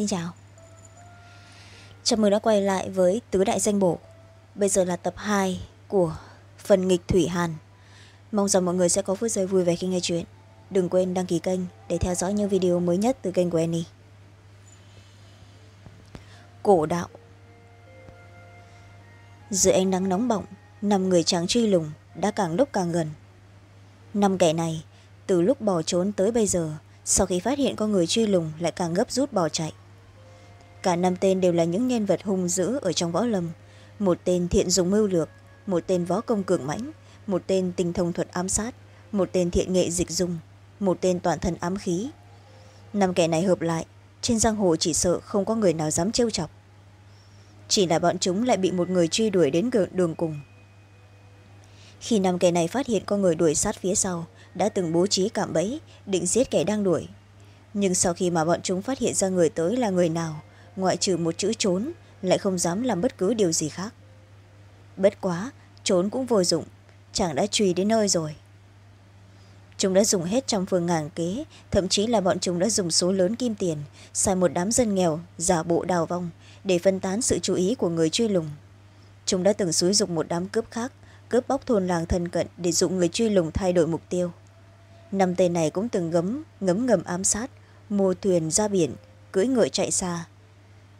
xin chào chào mừng đã quay lại với tứ đại danh bổ bây giờ là tập hai của phần nghịch thủy hàn mong rằng mọi người sẽ có phút giây vui vẻ khi nghe chuyện đừng quên đăng ký kênh để theo dõi những video mới nhất từ kênh của Annie. Cổ đạo giữa ánh nắng nóng bỏng, năm người trắng truy lùng đã càng lúc càng gần. Năm kẻ này, từ lúc bỏ trốn tới bây giờ, sau khi phát hiện có người truy lùng lại càng gấp rút bỏ chạy. Cả năm tên đều là những nhân vật hung dữ ở trong võ lâm. Một tên thiện dùng mưu lược, một tên võ công cường mãnh, một tên tinh thông thuật ám sát, một tên thiện nghệ dịch dung, một tên toàn thân ám khí. Năm kẻ này hợp lại trên giang hồ chỉ sợ không có người nào dám trêu chọc. Chỉ là bọn chúng lại bị một người truy đuổi đến đường cùng. Khi năm kẻ này phát hiện có người đuổi sát phía sau đã từng bố trí cạm bẫy định giết kẻ đang đuổi. Nhưng sau khi mà bọn chúng phát hiện ra người tới là người nào ngoại trừ một chữ trốn, lại không dám làm bất cứ điều gì khác. Bất quá, trốn cũng vô dụng chàng đã truy đến nơi rồi. Chúng đã dùng hết trăm phương ngàn kế, thậm chí là bọn chúng đã dùng số lớn kim tiền, xài một đám dân nghèo, giả bộ đào vong, để phân tán sự chú ý của người truy lùng. Chúng đã từng xúi dục một đám cướp khác, cướp bóc thôn làng thân cận để dụ người truy lùng thay đổi mục tiêu. Năm tên này cũng từng gấm ngấm ngầm ám sát mua thuyền ra biển, cưỡi ngựa chạy xa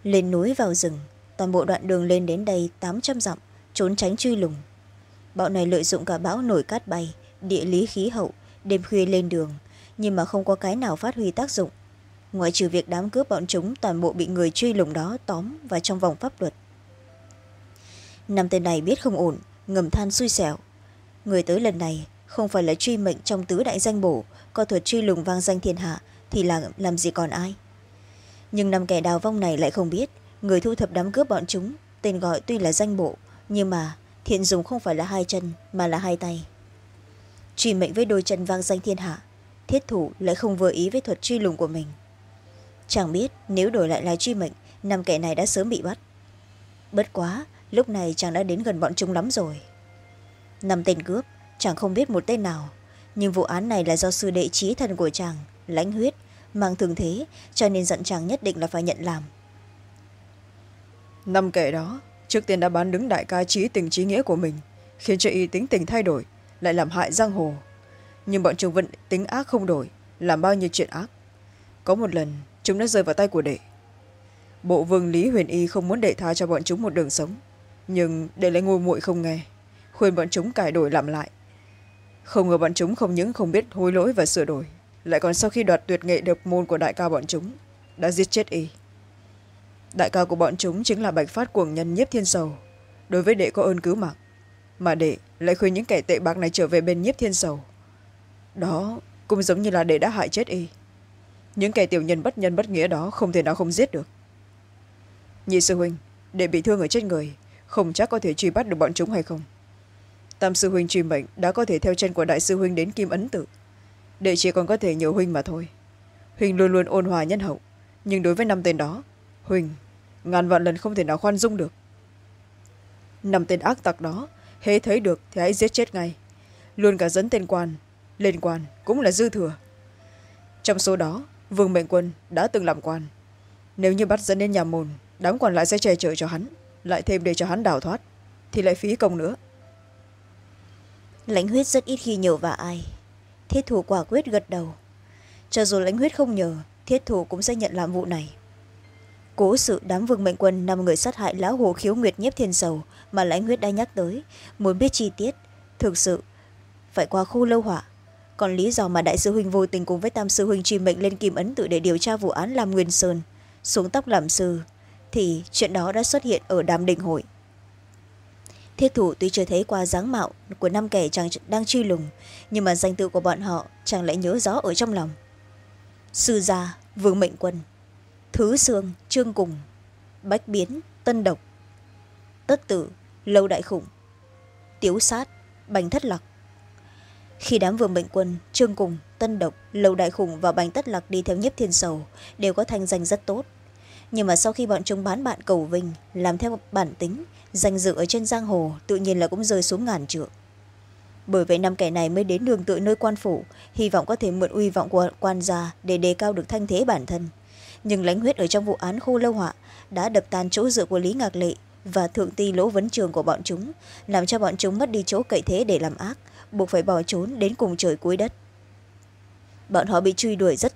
lên núi vào rừng. Toàn bộ đoạn đường lên đến đây tám trăm dặm, trốn tránh truy lùng. Bọn này lợi dụng cả bão nổi cát bay, địa lý khí hậu, đêm khuya lên đường, nhưng mà không có cái nào phát huy tác dụng. Ngoại trừ việc đám cướp bọn chúng toàn bộ bị người truy lùng đó tóm và trong vòng pháp luật. Năm tên này biết không ổn, ngầm than xui xẻo. Người tới lần này không phải là truy mệnh trong tứ đại danh bổ, có thuật truy lùng vang danh thiên hạ thì là làm gì còn ai? Nhưng năm kẻ đào vong này lại không biết. Người thu thập đám cướp bọn chúng, tên gọi tuy là danh bộ, nhưng mà thiện dùng không phải là hai chân, mà là hai tay. Truy mệnh với đôi chân vang danh thiên hạ, thiết thủ lại không vừa ý với thuật truy lùng của mình. Chẳng biết nếu đổi lại là truy mệnh, năm kẻ này đã sớm bị bắt. Bất quá, lúc này chàng đã đến gần bọn chúng lắm rồi. Năm tên cướp, chàng không biết một tên nào, nhưng vụ án này là do sư đệ trí thần của chàng, lãnh huyết mang thường thế, cho nên giận chàng nhất định là phải nhận làm. Năm kẻ đó, trước tiên đã bán đứng đại ca trí tình trí nghĩa của mình, khiến cho y tính tình thay đổi, lại làm hại giang hồ. Nhưng bọn chúng vẫn tính ác không đổi, làm bao nhiêu chuyện ác. Có một lần, chúng đã rơi vào tay của đệ. Bộ vương lý huyền y không muốn đệ tha cho bọn chúng một đường sống, nhưng đệ lại ngồi muội không nghe, khuyên bọn chúng cải đổi làm lại. Không ngờ bọn chúng không những không biết hối lỗi và sửa đổi lại còn sau khi đoạt tuyệt nghệ độc môn của đại ca bọn chúng, đã giết chết y. Đại ca của bọn chúng chính là bạch phát cuồng nhân nhiếp thiên sầu. Đối với đệ có ơn cứu mạng, mà đệ lại khuyên những kẻ tệ bạc này trở về bên nhiếp thiên sầu. Đó cũng giống như là đệ đã hại chết y. Những kẻ tiểu nhân bất nhân bất nghĩa đó không thể nào không giết được. Nhị sư huynh, đệ bị thương ở trên người, không chắc có thể truy bắt được bọn chúng hay không? Tam sư huynh truy mệnh đã có thể theo chân của đại sư huynh đến kim ấn tự đệ chỉ còn có thể nhờ huynh mà thôi. Huynh luôn luôn ôn hòa nhân hậu. Nhưng đối với năm tên đó huynh ngàn vạn lần không thể nào khoan dung được. Năm tên ác tặc đó, hễ thấy được thì hãy giết chết ngay. Luôn cả dẫn tên quan, lên quan cũng là dư thừa. Trong số đó, vương mệnh quân đã từng làm quan. Nếu như bắt dẫn đến nhà môn đám còn lại sẽ che chở cho hắn, lại thêm để cho hắn đào thoát, thì lại phí công nữa. Lãnh huyết rất ít khi nhờ và ai thiết thủ quả quyết gật đầu. Cho dù lãnh huyết không nhờ, thiết thủ cũng sẽ nhận làm vụ này. Cố sự đám vương mệnh quân năm người sát hại lão hồ khiếu nguyệt nhiếp thiên sầu mà lãnh huyết đã nhắc tới, muốn biết chi tiết. Thực sự, phải qua khu lâu hỏa còn lý do mà đại sư huynh vô tình cùng với tam sư huynh truy mệnh lên kim ấn tự để điều tra vụ án làm nguyên sơn, xuống tóc làm sư, thì chuyện đó đã xuất hiện ở đàm đình hội thiết thủ tuy chưa thấy qua dáng mạo của năm kẻ chàng đang truy lùng, nhưng mà danh tự của bọn họ chàng lại nhớ rõ ở trong lòng. Sư gia, vương mệnh quân, thứ sương trương cùng, bách biến, tân độc, tất tử, lâu đại khủng, tiếu sát, bành thất lạc. Khi đám vương mệnh quân, trương cùng, tân độc, lâu đại khủng và bành tất lạc đi theo nhiếp thiên sầu đều có thanh danh rất tốt. Nhưng mà sau khi bọn chúng bán bạn cầu vinh, làm theo bản tính danh dự ở trên giang hồ tự nhiên là cũng rơi xuống ngàn trượng. Bởi vậy năm kẻ này mới đến đường tự nơi quan phủ, hy vọng có thể mượn uy vọng của quan gia để đề cao được thanh thế bản thân. Nhưng lãnh huyết ở trong vụ án khô lâu họa đã đập tan chỗ dựa của lý ngạc lệ và thượng ti lỗ vấn trường của bọn chúng, làm cho bọn chúng mất đi chỗ cậy thế để làm ác, buộc phải bỏ trốn đến cùng trời cuối đất. Bọn họ bị truy đuổi rất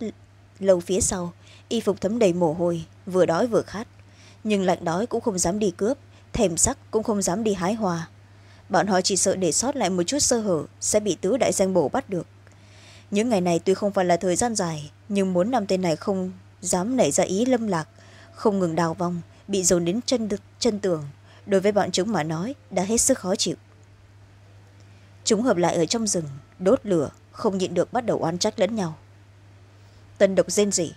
lâu phía sau, y phục thấm đầy mồ hôi, vừa đói vừa khát. Nhưng lạnh đói cũng không dám đi cướp thèm sắc cũng không dám đi hái hoa. Bọn họ chỉ sợ để sót lại một chút sơ hở sẽ bị tứ đại danh bổ bắt được. Những ngày này tuy không phải là thời gian dài nhưng muốn năm tên này không dám nảy ra ý lâm lạc không ngừng đào vong bị dồn đến chân, chân tường. Đối với bọn chúng mà nói đã hết sức khó chịu. Chúng hợp lại ở trong rừng đốt lửa không nhịn được bắt đầu oán trách lẫn nhau. Tân độc rên rỉ.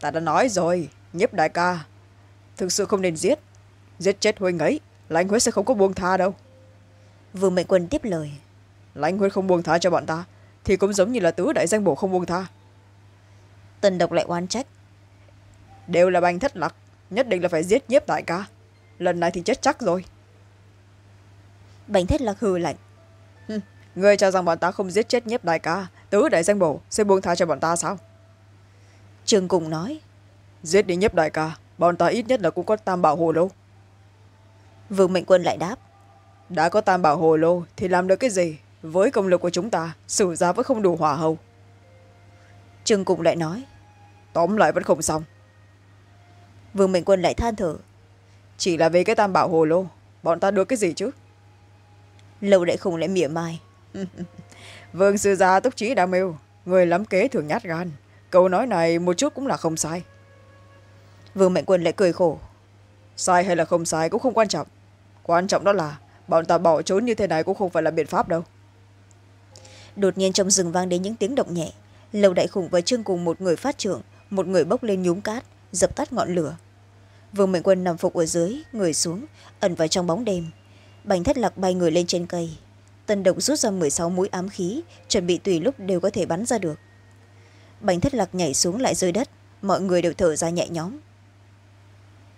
Ta đã nói rồi nhếp đại ca. Thực sự không nên giết giết chết huynh ấy lãnh huyết sẽ không có buông tha đâu. Vương mệnh quân tiếp lời. Lãnh huyết không buông tha cho bọn ta thì cũng giống như là tứ đại danh bổ không buông tha. Tần độc lại oán trách. Đều là bành thất lạc nhất định là phải giết nhiếp đại ca. Lần này thì chết chắc rồi. Bành thất lạc hừ lạnh. Người cho rằng bọn ta không giết chết nhiếp đại ca tứ đại danh bổ sẽ buông tha cho bọn ta sao? Trường cùng nói. Giết đi nhiếp đại ca bọn ta ít nhất là cũng có tam bảo hồ lô vương mệnh quân lại đáp. Đã có tam bảo hồ lô thì làm được cái gì? Với công lực của chúng ta xử ra vẫn không đủ hỏa hầu trương cùng lại nói. Tóm lại vẫn không xong. Vương mệnh quân lại than thở. Chỉ là vì cái tam bảo hồ lô bọn ta được cái gì chứ? Lâu đại khùng lại mỉa mai. Vương sư gia túc trí đa mưu người lắm kế thường nhát gan. Câu nói này một chút cũng là không sai. Vương mệnh quân lại cười khổ. Sai hay là không sai cũng không quan trọng quan trọng đó là bọn ta bỏ trốn như thế này cũng không phải là biện pháp đâu. Đột nhiên trong rừng vang đến những tiếng động nhẹ. Lầu đại khủng và trương cùng một người phát trưởng một người bốc lên nhúm cát dập tắt ngọn lửa. Vương mệnh quân nằm phục ở dưới người xuống ẩn vào trong bóng đêm. Bành thất lạc bay người lên trên cây. Tân độc rút ra m sáu mũi ám khí chuẩn bị tùy lúc đều có thể bắn ra được. Bành thất lạc nhảy xuống lại rơi đất mọi người đều thở ra nhẹ nhõm.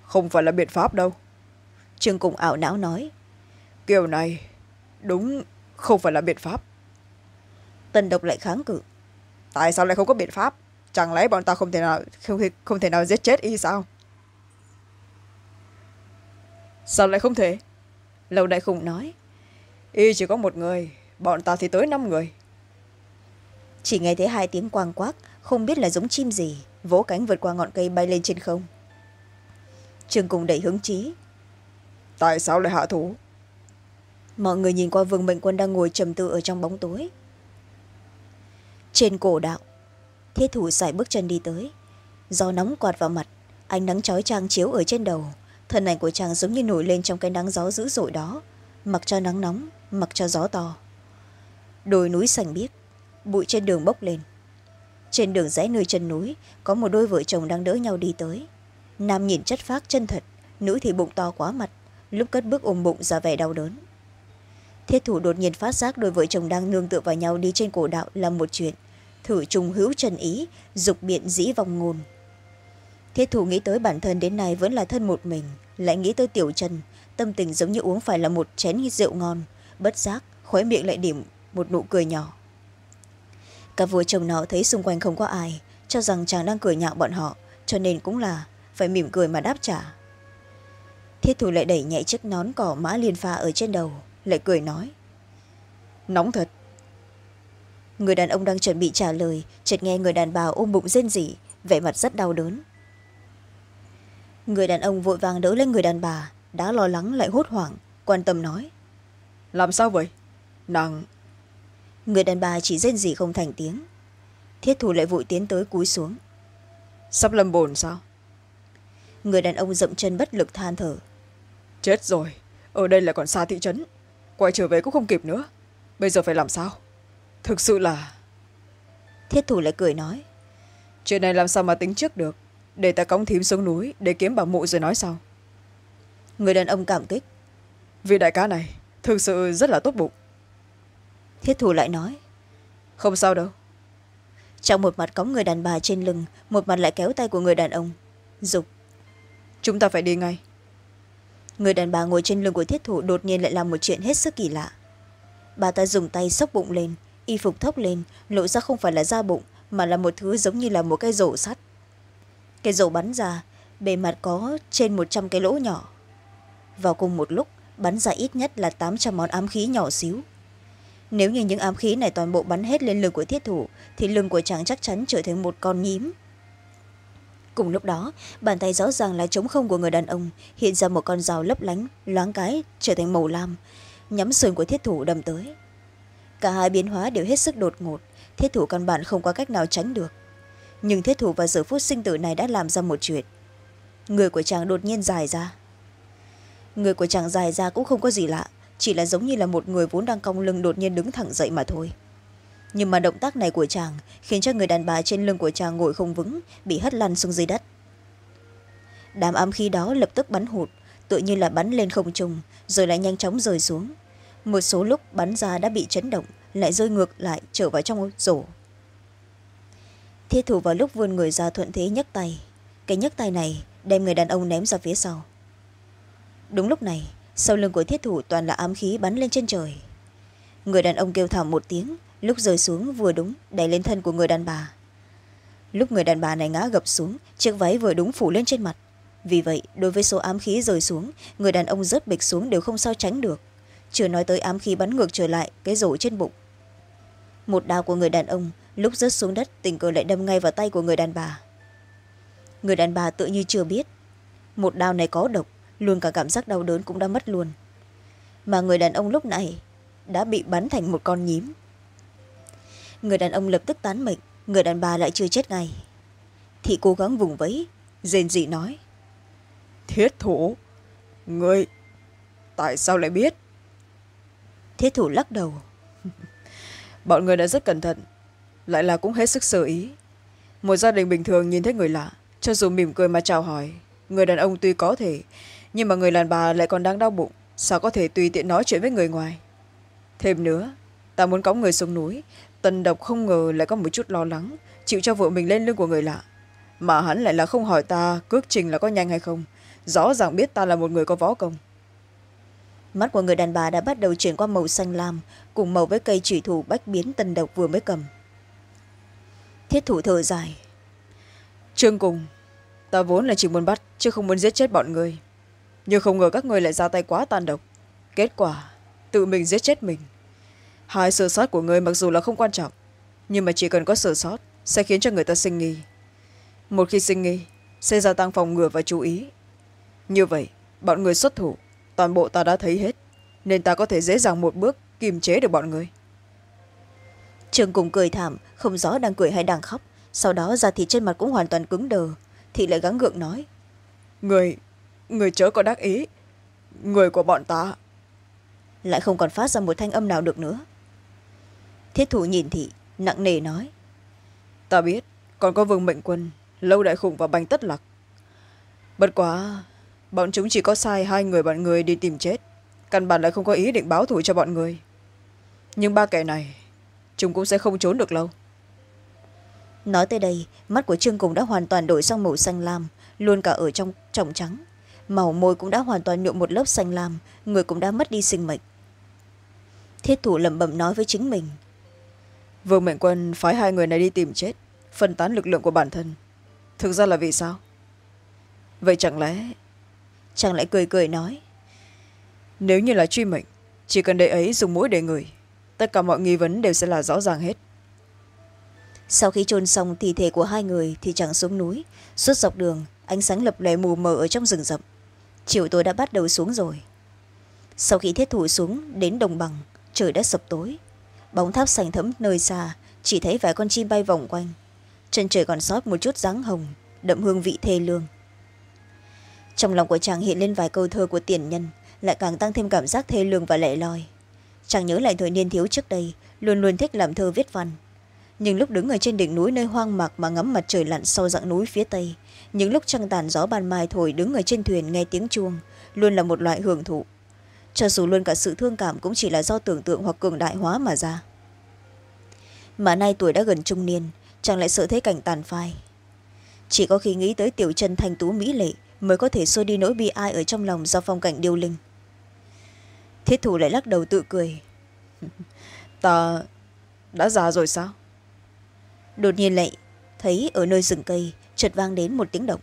Không phải là biện pháp đâu trương cùng ảo não nói. Kiểu này đúng không phải là biện pháp. Tân độc lại kháng cự. Tại sao lại không có biện pháp? Chẳng lẽ bọn ta không thể nào không thể, không thể nào giết chết y sao? Sao lại không thể? Lâu đại khủng nói. Y chỉ có một người bọn ta thì tới năm người. Chỉ nghe thấy hai tiếng quang quác không biết là giống chim gì vỗ cánh vượt qua ngọn cây bay lên trên không. Trường cùng đẩy hướng trí tại sao lại hạ thủ? Mọi người nhìn qua vương mệnh quân đang ngồi trầm tư ở trong bóng tối. Trên cổ đạo thiết thủ sải bước chân đi tới. Gió nóng quạt vào mặt, ánh nắng chói chang chiếu ở trên đầu. Thân ảnh của chàng giống như nổi lên trong cái nắng gió dữ dội đó, mặc cho nắng nóng, mặc cho gió to. Đồi núi xanh biếc, bụi trên đường bốc lên. Trên đường rẽ nơi chân núi, có một đôi vợ chồng đang đỡ nhau đi tới. Nam nhìn chất phác chân thật, nữ thì bụng to quá mặt lúc cất bước ôm bụng ra vẻ đau đớn. Thiết thủ đột nhiên phát giác đôi vợ chồng đang nương tựa vào nhau đi trên cổ đạo là một chuyện, thử trùng hữu trần ý, dục biện dĩ vòng ngôn. Thiết thủ nghĩ tới bản thân đến nay vẫn là thân một mình, lại nghĩ tới tiểu trần, tâm tình giống như uống phải là một chén rượu ngon, bất giác khóe miệng lại điểm một nụ cười nhỏ. Cả vợ chồng nọ thấy xung quanh không có ai, cho rằng chàng đang cười nhạo bọn họ, cho nên cũng là phải mỉm cười mà đáp trả thiết thủ lại đẩy nhẹ chiếc nón cỏ mã liên pha ở trên đầu lại cười nói. Nóng thật. Người đàn ông đang chuẩn bị trả lời chợt nghe người đàn bà ôm bụng rên rỉ vẻ mặt rất đau đớn. Người đàn ông vội vàng đỡ lên người đàn bà đã lo lắng lại hốt hoảng quan tâm nói. Làm sao vậy? Nàng. Người đàn bà chỉ rên rỉ không thành tiếng. Thiết thủ lại vội tiến tới cúi xuống. Sắp lâm bồn sao? Người đàn ông dậm chân bất lực than thở chết rồi. Ở đây là còn xa thị trấn. Quay trở về cũng không kịp nữa. Bây giờ phải làm sao? Thực sự là thiết thủ lại cười nói. Chuyện này làm sao mà tính trước được? Để ta cõng thím xuống núi để kiếm bảo mụ rồi nói sau. Người đàn ông cảm kích. Vì đại ca này thực sự rất là tốt bụng. Thiết thủ lại nói. Không sao đâu. Trong một mặt cõng người đàn bà trên lưng một mặt lại kéo tay của người đàn ông. Dục. Chúng ta phải đi ngay người đàn bà ngồi trên lưng của thiết thủ đột nhiên lại làm một chuyện hết sức kỳ lạ. Bà ta dùng tay xốc bụng lên, y phục thốc lên, lộ ra không phải là da bụng, mà là một thứ giống như là một cái rổ sắt. Cái rổ bắn ra, bề mặt có trên một trăm cái lỗ nhỏ. Vào cùng một lúc, bắn ra ít nhất là tám trăm món ám khí nhỏ xíu. Nếu như những ám khí này toàn bộ bắn hết lên lưng của thiết thủ, thì lưng của chàng chắc chắn trở thành một con nhím cùng lúc đó, bàn tay rõ ràng là trống không của người đàn ông, hiện ra một con dao lấp lánh, loáng cái, trở thành màu lam. Nhắm sườn của thiết thủ đâm tới. Cả hai biến hóa đều hết sức đột ngột, thiết thủ căn bản không có cách nào tránh được. Nhưng thiết thủ vào giờ phút sinh tử này đã làm ra một chuyện. Người của chàng đột nhiên dài ra. Người của chàng dài ra cũng không có gì lạ, chỉ là giống như là một người vốn đang cong lưng đột nhiên đứng thẳng dậy mà thôi nhưng mà động tác này của chàng khiến cho người đàn bà trên lưng của chàng ngồi không vững, bị hất lăn xuống dưới đất. Đám ám khí đó lập tức bắn hụt, tự như là bắn lên không trung, rồi lại nhanh chóng rơi xuống. Một số lúc bắn ra đã bị chấn động, lại rơi ngược lại trở vào trong rổ. Thiết thủ vào lúc vươn người ra thuận thế nhấc tay. Cái nhấc tay này đem người đàn ông ném ra phía sau. Đúng lúc này, sau lưng của thiết thủ toàn là ám khí bắn lên trên trời. Người đàn ông kêu thảm một tiếng lúc rơi xuống vừa đúng, đẩy lên thân của người đàn bà. Lúc người đàn bà này ngã gập xuống, chiếc váy vừa đúng phủ lên trên mặt. Vì vậy, đối với số ám khí rơi xuống, người đàn ông rớt bịch xuống đều không sao tránh được. Chưa nói tới ám khí bắn ngược trở lại, cái rổ trên bụng. Một đao của người đàn ông lúc rớt xuống đất, tình cờ lại đâm ngay vào tay của người đàn bà. Người đàn bà tự như chưa biết, một đao này có độc, luôn cả cảm giác đau đớn cũng đã mất luôn. Mà người đàn ông lúc này đã bị bắn thành một con nhím người đàn ông lập tức tán mệnh người đàn bà lại chưa chết ngay. Thị cố gắng vùng vẫy rên dị nói. Thiết thủ người tại sao lại biết? Thiết thủ lắc đầu. Bọn người đã rất cẩn thận lại là cũng hết sức sơ ý. Một gia đình bình thường nhìn thấy người lạ cho dù mỉm cười mà chào hỏi người đàn ông tuy có thể nhưng mà người đàn bà lại còn đang đau bụng sao có thể tùy tiện nói chuyện với người ngoài? Thêm nữa ta muốn cõng người xuống núi tần độc không ngờ lại có một chút lo lắng chịu cho vợ mình lên lưng của người lạ. Mà hắn lại là không hỏi ta cước trình là có nhanh hay không rõ ràng biết ta là một người có võ công. Mắt của người đàn bà đã bắt đầu chuyển qua màu xanh lam cùng màu với cây chỉ thủ bách biến tần độc vừa mới cầm. Thiết thủ thở dài. Trương cùng ta vốn là chỉ muốn bắt chứ không muốn giết chết bọn người. Nhưng không ngờ các người lại ra tay quá tàn độc. Kết quả tự mình giết chết mình hai sơ sót của người mặc dù là không quan trọng nhưng mà chỉ cần có sơ sót sẽ khiến cho người ta sinh nghi. Một khi sinh nghi sẽ gia tăng phòng ngừa và chú ý. Như vậy bọn người xuất thủ toàn bộ ta đã thấy hết nên ta có thể dễ dàng một bước kiềm chế được bọn người. Trường cùng cười thảm không rõ đang cười hay đang khóc. Sau đó da thịt trên mặt cũng hoàn toàn cứng đờ. Thị lại gắng gượng nói người người chớ có đắc ý. Người của bọn ta. Lại không còn phát ra một thanh âm nào được nữa thiết thủ nhìn thị nặng nề nói. Ta biết còn có vương mệnh quân lâu đại khủng và bành tất lạc. Bất quá bọn chúng chỉ có sai hai người bọn người đi tìm chết. Căn bản lại không có ý định báo thù cho bọn người. Nhưng ba kẻ này chúng cũng sẽ không trốn được lâu. Nói tới đây mắt của trương cùng đã hoàn toàn đổi sang màu xanh lam luôn cả ở trong trọng trắng. Màu môi cũng đã hoàn toàn nhuộm một lớp xanh lam người cũng đã mất đi sinh mệnh. Thiết thủ lẩm bẩm nói với chính mình vương mệnh quân phái hai người này đi tìm chết, phân tán lực lượng của bản thân. Thực ra là vì sao? Vậy chẳng lẽ chàng lại cười cười nói, nếu như là truy mệnh, chỉ cần đệ ấy dùng mũi để ngửi, tất cả mọi nghi vấn đều sẽ là rõ ràng hết. Sau khi chôn xong thi thể của hai người thì chàng xuống núi, suốt dọc đường, ánh sáng lập lòe mù mờ ở trong rừng rậm. Chiều tối đã bắt đầu xuống rồi. Sau khi thiết thủ xuống đến đồng bằng, trời đã sập tối bóng tháp sành thẫm nơi xa, chỉ thấy vài con chim bay vòng quanh. Chân trời còn sót một chút dáng hồng, đậm hương vị thê lương. Trong lòng của chàng hiện lên vài câu thơ của tiền nhân, lại càng tăng thêm cảm giác thê lương và lẻ loi. Chàng nhớ lại thời niên thiếu trước đây, luôn luôn thích làm thơ viết văn. Nhưng lúc đứng ở trên đỉnh núi nơi hoang mạc mà ngắm mặt trời lặn sau dặng núi phía tây, những lúc trăng tàn gió ban mai thổi đứng ở trên thuyền nghe tiếng chuông, luôn là một loại hưởng thụ cho dù luôn cả sự thương cảm cũng chỉ là do tưởng tượng hoặc cường đại hóa mà ra. Mà nay tuổi đã gần trung niên chàng lại sợ thấy cảnh tàn phai? Chỉ có khi nghĩ tới tiểu chân thanh tú mỹ lệ mới có thể xôi đi nỗi bi ai ở trong lòng do phong cảnh điêu linh. Thiết thủ lại lắc đầu tự cười. Ta đã già rồi sao? Đột nhiên lại thấy ở nơi rừng cây chợt vang đến một tiếng động.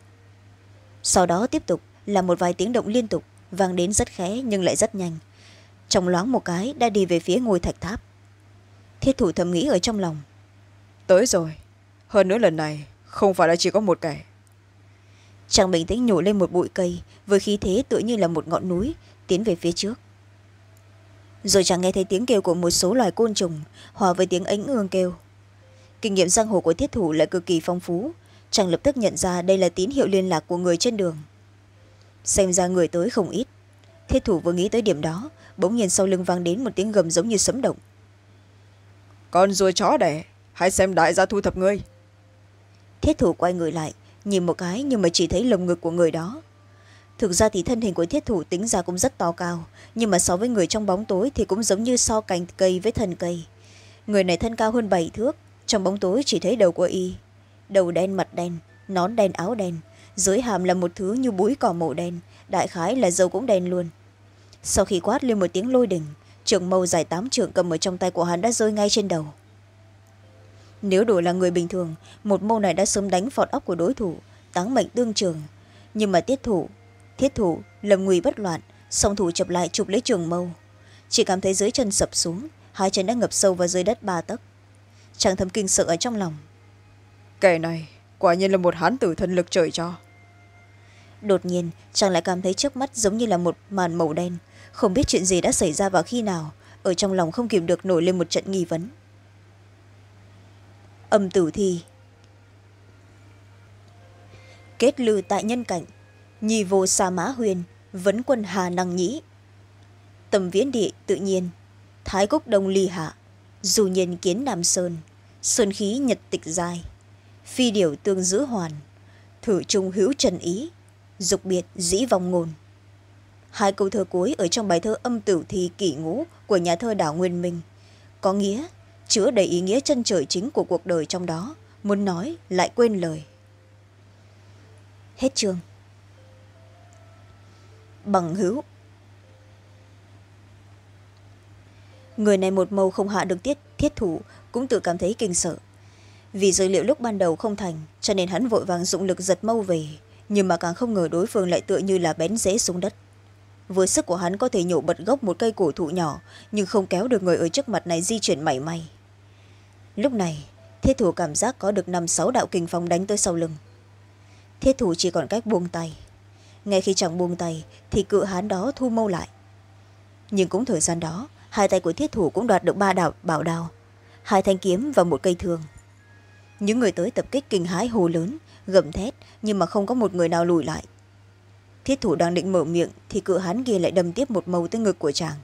Sau đó tiếp tục là một vài tiếng động liên tục vang đến rất khẽ nhưng lại rất nhanh. Trong loáng một cái đã đi về phía ngôi thạch tháp. Thiết thủ thầm nghĩ ở trong lòng. Tới rồi. Hơn nữa lần này không phải là chỉ có một kẻ. Chàng bình tĩnh nhổ lên một bụi cây với khí thế tựa như là một ngọn núi tiến về phía trước. Rồi chàng nghe thấy tiếng kêu của một số loài côn trùng hòa với tiếng ánh ương kêu. Kinh nghiệm giang hồ của thiết thủ lại cực kỳ phong phú. Chàng lập tức nhận ra đây là tín hiệu liên lạc của người trên đường xem ra người tới không ít. Thiết thủ vừa nghĩ tới điểm đó bỗng nhiên sau lưng vang đến một tiếng gầm giống như sấm động. Con ruồi chó đẻ hãy xem đại gia thu thập ngươi. Thiết thủ quay người lại nhìn một cái nhưng mà chỉ thấy lồng ngực của người đó. Thực ra thì thân hình của thiết thủ tính ra cũng rất to cao nhưng mà so với người trong bóng tối thì cũng giống như so cành cây với thân cây. Người này thân cao hơn bảy thước trong bóng tối chỉ thấy đầu của y. Đầu đen mặt đen nón đen áo đen dưới hàm là một thứ như búi cỏ màu đen, đại khái là dầu cũng đen luôn. Sau khi quát lên một tiếng lôi đỉnh trường mâu dài tám trượng cầm ở trong tay của hắn đã rơi ngay trên đầu. Nếu đổi là người bình thường, một mâu này đã sớm đánh phọt óc của đối thủ, táng mệnh tương trường. Nhưng mà tiết thủ, thiết thủ lầm nguy bất loạn, song thủ chập lại chụp lấy trường mâu. Chỉ cảm thấy dưới chân sập xuống, hai chân đã ngập sâu vào dưới đất ba tấc. Chàng thầm kinh sợ ở trong lòng. Kẻ này quả nhiên là một hán tử thân lực trời cho đột nhiên, chàng lại cảm thấy trước mắt giống như là một màn màu đen. Không biết chuyện gì đã xảy ra vào khi nào, ở trong lòng không kìm được nổi lên một trận nghi vấn. Âm tử thi. Kết lư tại nhân cảnh. Nhi vô sa mã huyền, vấn quân hà năng nhĩ. Tầm viễn địa, tự nhiên. Thái cúc đông ly hạ. Dù nhiên kiến nam sơn. Sơn khí nhật tịch dài. Phi điểu tương giữ hoàn. Thử trung hữu trần ý dục biệt dĩ vòng ngôn hai câu thơ cuối ở trong bài thơ âm tử thi kỷ ngũ của nhà thơ đảo nguyên minh có nghĩa chứa đầy ý nghĩa chân trời chính của cuộc đời trong đó, muốn nói lại quên lời. Hết chương. Bằng hữu. Người này một màu không hạ được tiết, thiết thủ, cũng tự cảm thấy kinh sợ. Vì dữ liệu lúc ban đầu không thành, cho nên hắn vội vàng dụng lực giật mâu về nhưng mà càng không ngờ đối phương lại tựa như là bén dễ xuống đất. Với sức của hắn có thể nhổ bật gốc một cây cổ thụ nhỏ, nhưng không kéo được người ở trước mặt này di chuyển mảy may. Lúc này, thiết thủ cảm giác có được năm sáu đạo kinh phong đánh tới sau lưng. Thiết thủ chỉ còn cách buông tay. Ngay khi chẳng buông tay, thì cự hán đó thu mâu lại. Nhưng cũng thời gian đó, hai tay của thiết thủ cũng đoạt được ba đạo bảo đao, hai thanh kiếm và một cây thương. Những người tới tập kích kinh hái hồ lớn gầm thét, nhưng mà không có một người nào lùi lại. Thiết thủ đang định mở miệng, thì cự hán kia lại đâm tiếp một mâu tới ngực của chàng.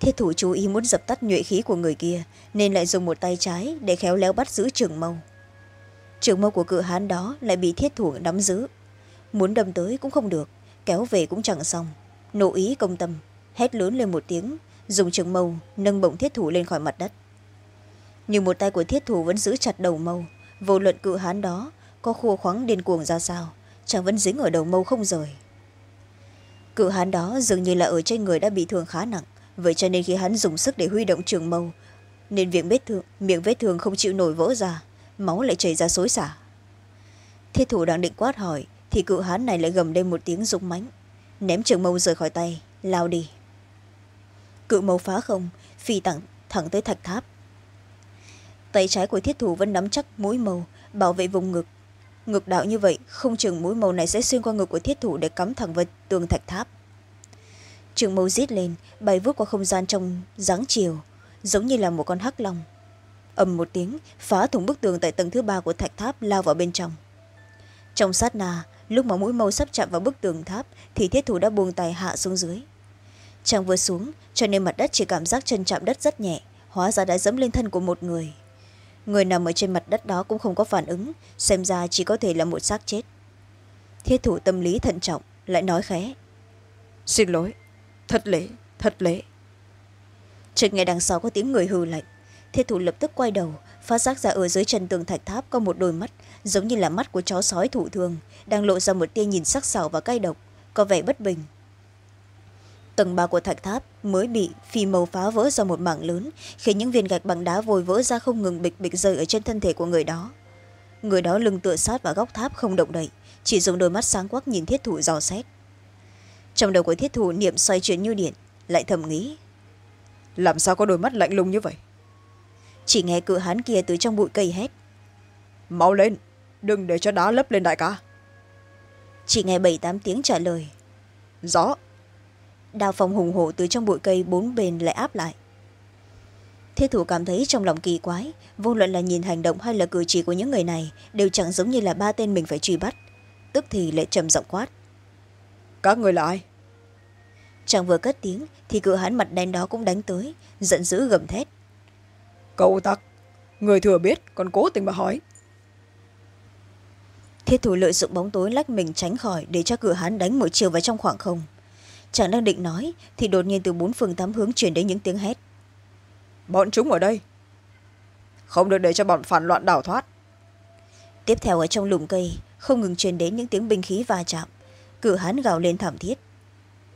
Thiết thủ chú ý muốn dập tắt nhuệ khí của người kia, nên lại dùng một tay trái để khéo léo bắt giữ trường mâu. Trường mâu của cự hán đó lại bị thiết thủ nắm giữ. Muốn đâm tới cũng không được, kéo về cũng chẳng xong. Nộ ý công tâm, hét lớn lên một tiếng, dùng trường mâu nâng bổng thiết thủ lên khỏi mặt đất. Nhưng một tay của thiết thủ vẫn giữ chặt đầu mâu, vô luận cự hán đó có khô khoáng điên cuồng ra sao? Chàng vẫn dính ở đầu mâu không rời. Cự hán đó dường như là ở trên người đã bị thương khá nặng. Vậy cho nên khi hắn dùng sức để huy động trường mâu nên miệng vết thương, miệng vết thương không chịu nổi vỡ ra máu lại chảy ra xối xả. Thiết thủ đang định quát hỏi thì cự hán này lại gầm lên một tiếng rung mánh ném trường mâu rời khỏi tay lao đi. Cự mâu phá không phi tặng thẳng tới thạch tháp. Tay trái của thiết thủ vẫn nắm chắc mũi mâu bảo vệ vùng ngực ngực đạo như vậy, không chừng mũi màu này sẽ xuyên qua ngực của thiết thủ để cắm thẳng vào tường thạch tháp. Trường mâu rít lên, bay vút qua không gian trong dáng chiều, giống như là một con hắc long. Ầm một tiếng, phá thủng bức tường tại tầng thứ ba của thạch tháp lao vào bên trong. Trong sát na, lúc mà mũi mâu sắp chạm vào bức tường tháp, thì thiết thủ đã buông tay hạ xuống dưới. Chàng vừa xuống, cho nên mặt đất chỉ cảm giác chân chạm đất rất nhẹ, hóa ra đã dẫm lên thân của một người người nằm ở trên mặt đất đó cũng không có phản ứng xem ra chỉ có thể là một xác chết. Thiết thủ tâm lý thận trọng lại nói khẽ. Xin lỗi thật lễ thật lễ. Chợt nghe đằng sau có tiếng người hừ lạnh. Thiết thủ lập tức quay đầu phát giác ra ở dưới chân tường thạch tháp có một đôi mắt giống như là mắt của chó sói thụ thương đang lộ ra một tia nhìn sắc sảo và cay độc có vẻ bất bình tầng ba của thạch tháp mới bị phi màu phá vỡ ra một mảng lớn khiến những viên gạch bằng đá vôi vỡ ra không ngừng bịch bịch rơi ở trên thân thể của người đó. Người đó lưng tựa sát vào góc tháp không động đậy chỉ dùng đôi mắt sáng quắc nhìn thiết thủ dò xét. Trong đầu của thiết thủ niệm xoay chuyển như điện lại thầm nghĩ. Làm sao có đôi mắt lạnh lùng như vậy? Chỉ nghe cự hán kia từ trong bụi cây hét. Mau lên đừng để cho đá lấp lên đại ca. Chỉ nghe bảy tám tiếng trả lời. Rõ đào phòng hùng hổ từ trong bụi cây bốn bên lại áp lại. Thiết thủ cảm thấy trong lòng kỳ quái vô luận là nhìn hành động hay là cử chỉ của những người này đều chẳng giống như là ba tên mình phải truy bắt tức thì lại trầm giọng quát. Các người là ai? Chàng vừa cất tiếng thì cự hán mặt đen đó cũng đánh tới giận dữ gầm thét. Cậu tặc người thừa biết còn cố tình mà hỏi. Thiết thủ lợi dụng bóng tối lách mình tránh khỏi để cho cự hán đánh một chiều vào trong khoảng không chàng đang định nói thì đột nhiên từ bốn phương tám hướng chuyển đến những tiếng hét. Bọn chúng ở đây. Không được để cho bọn phản loạn đảo thoát. Tiếp theo ở trong lùm cây không ngừng truyền đến những tiếng binh khí va chạm. Cự hán gào lên thảm thiết.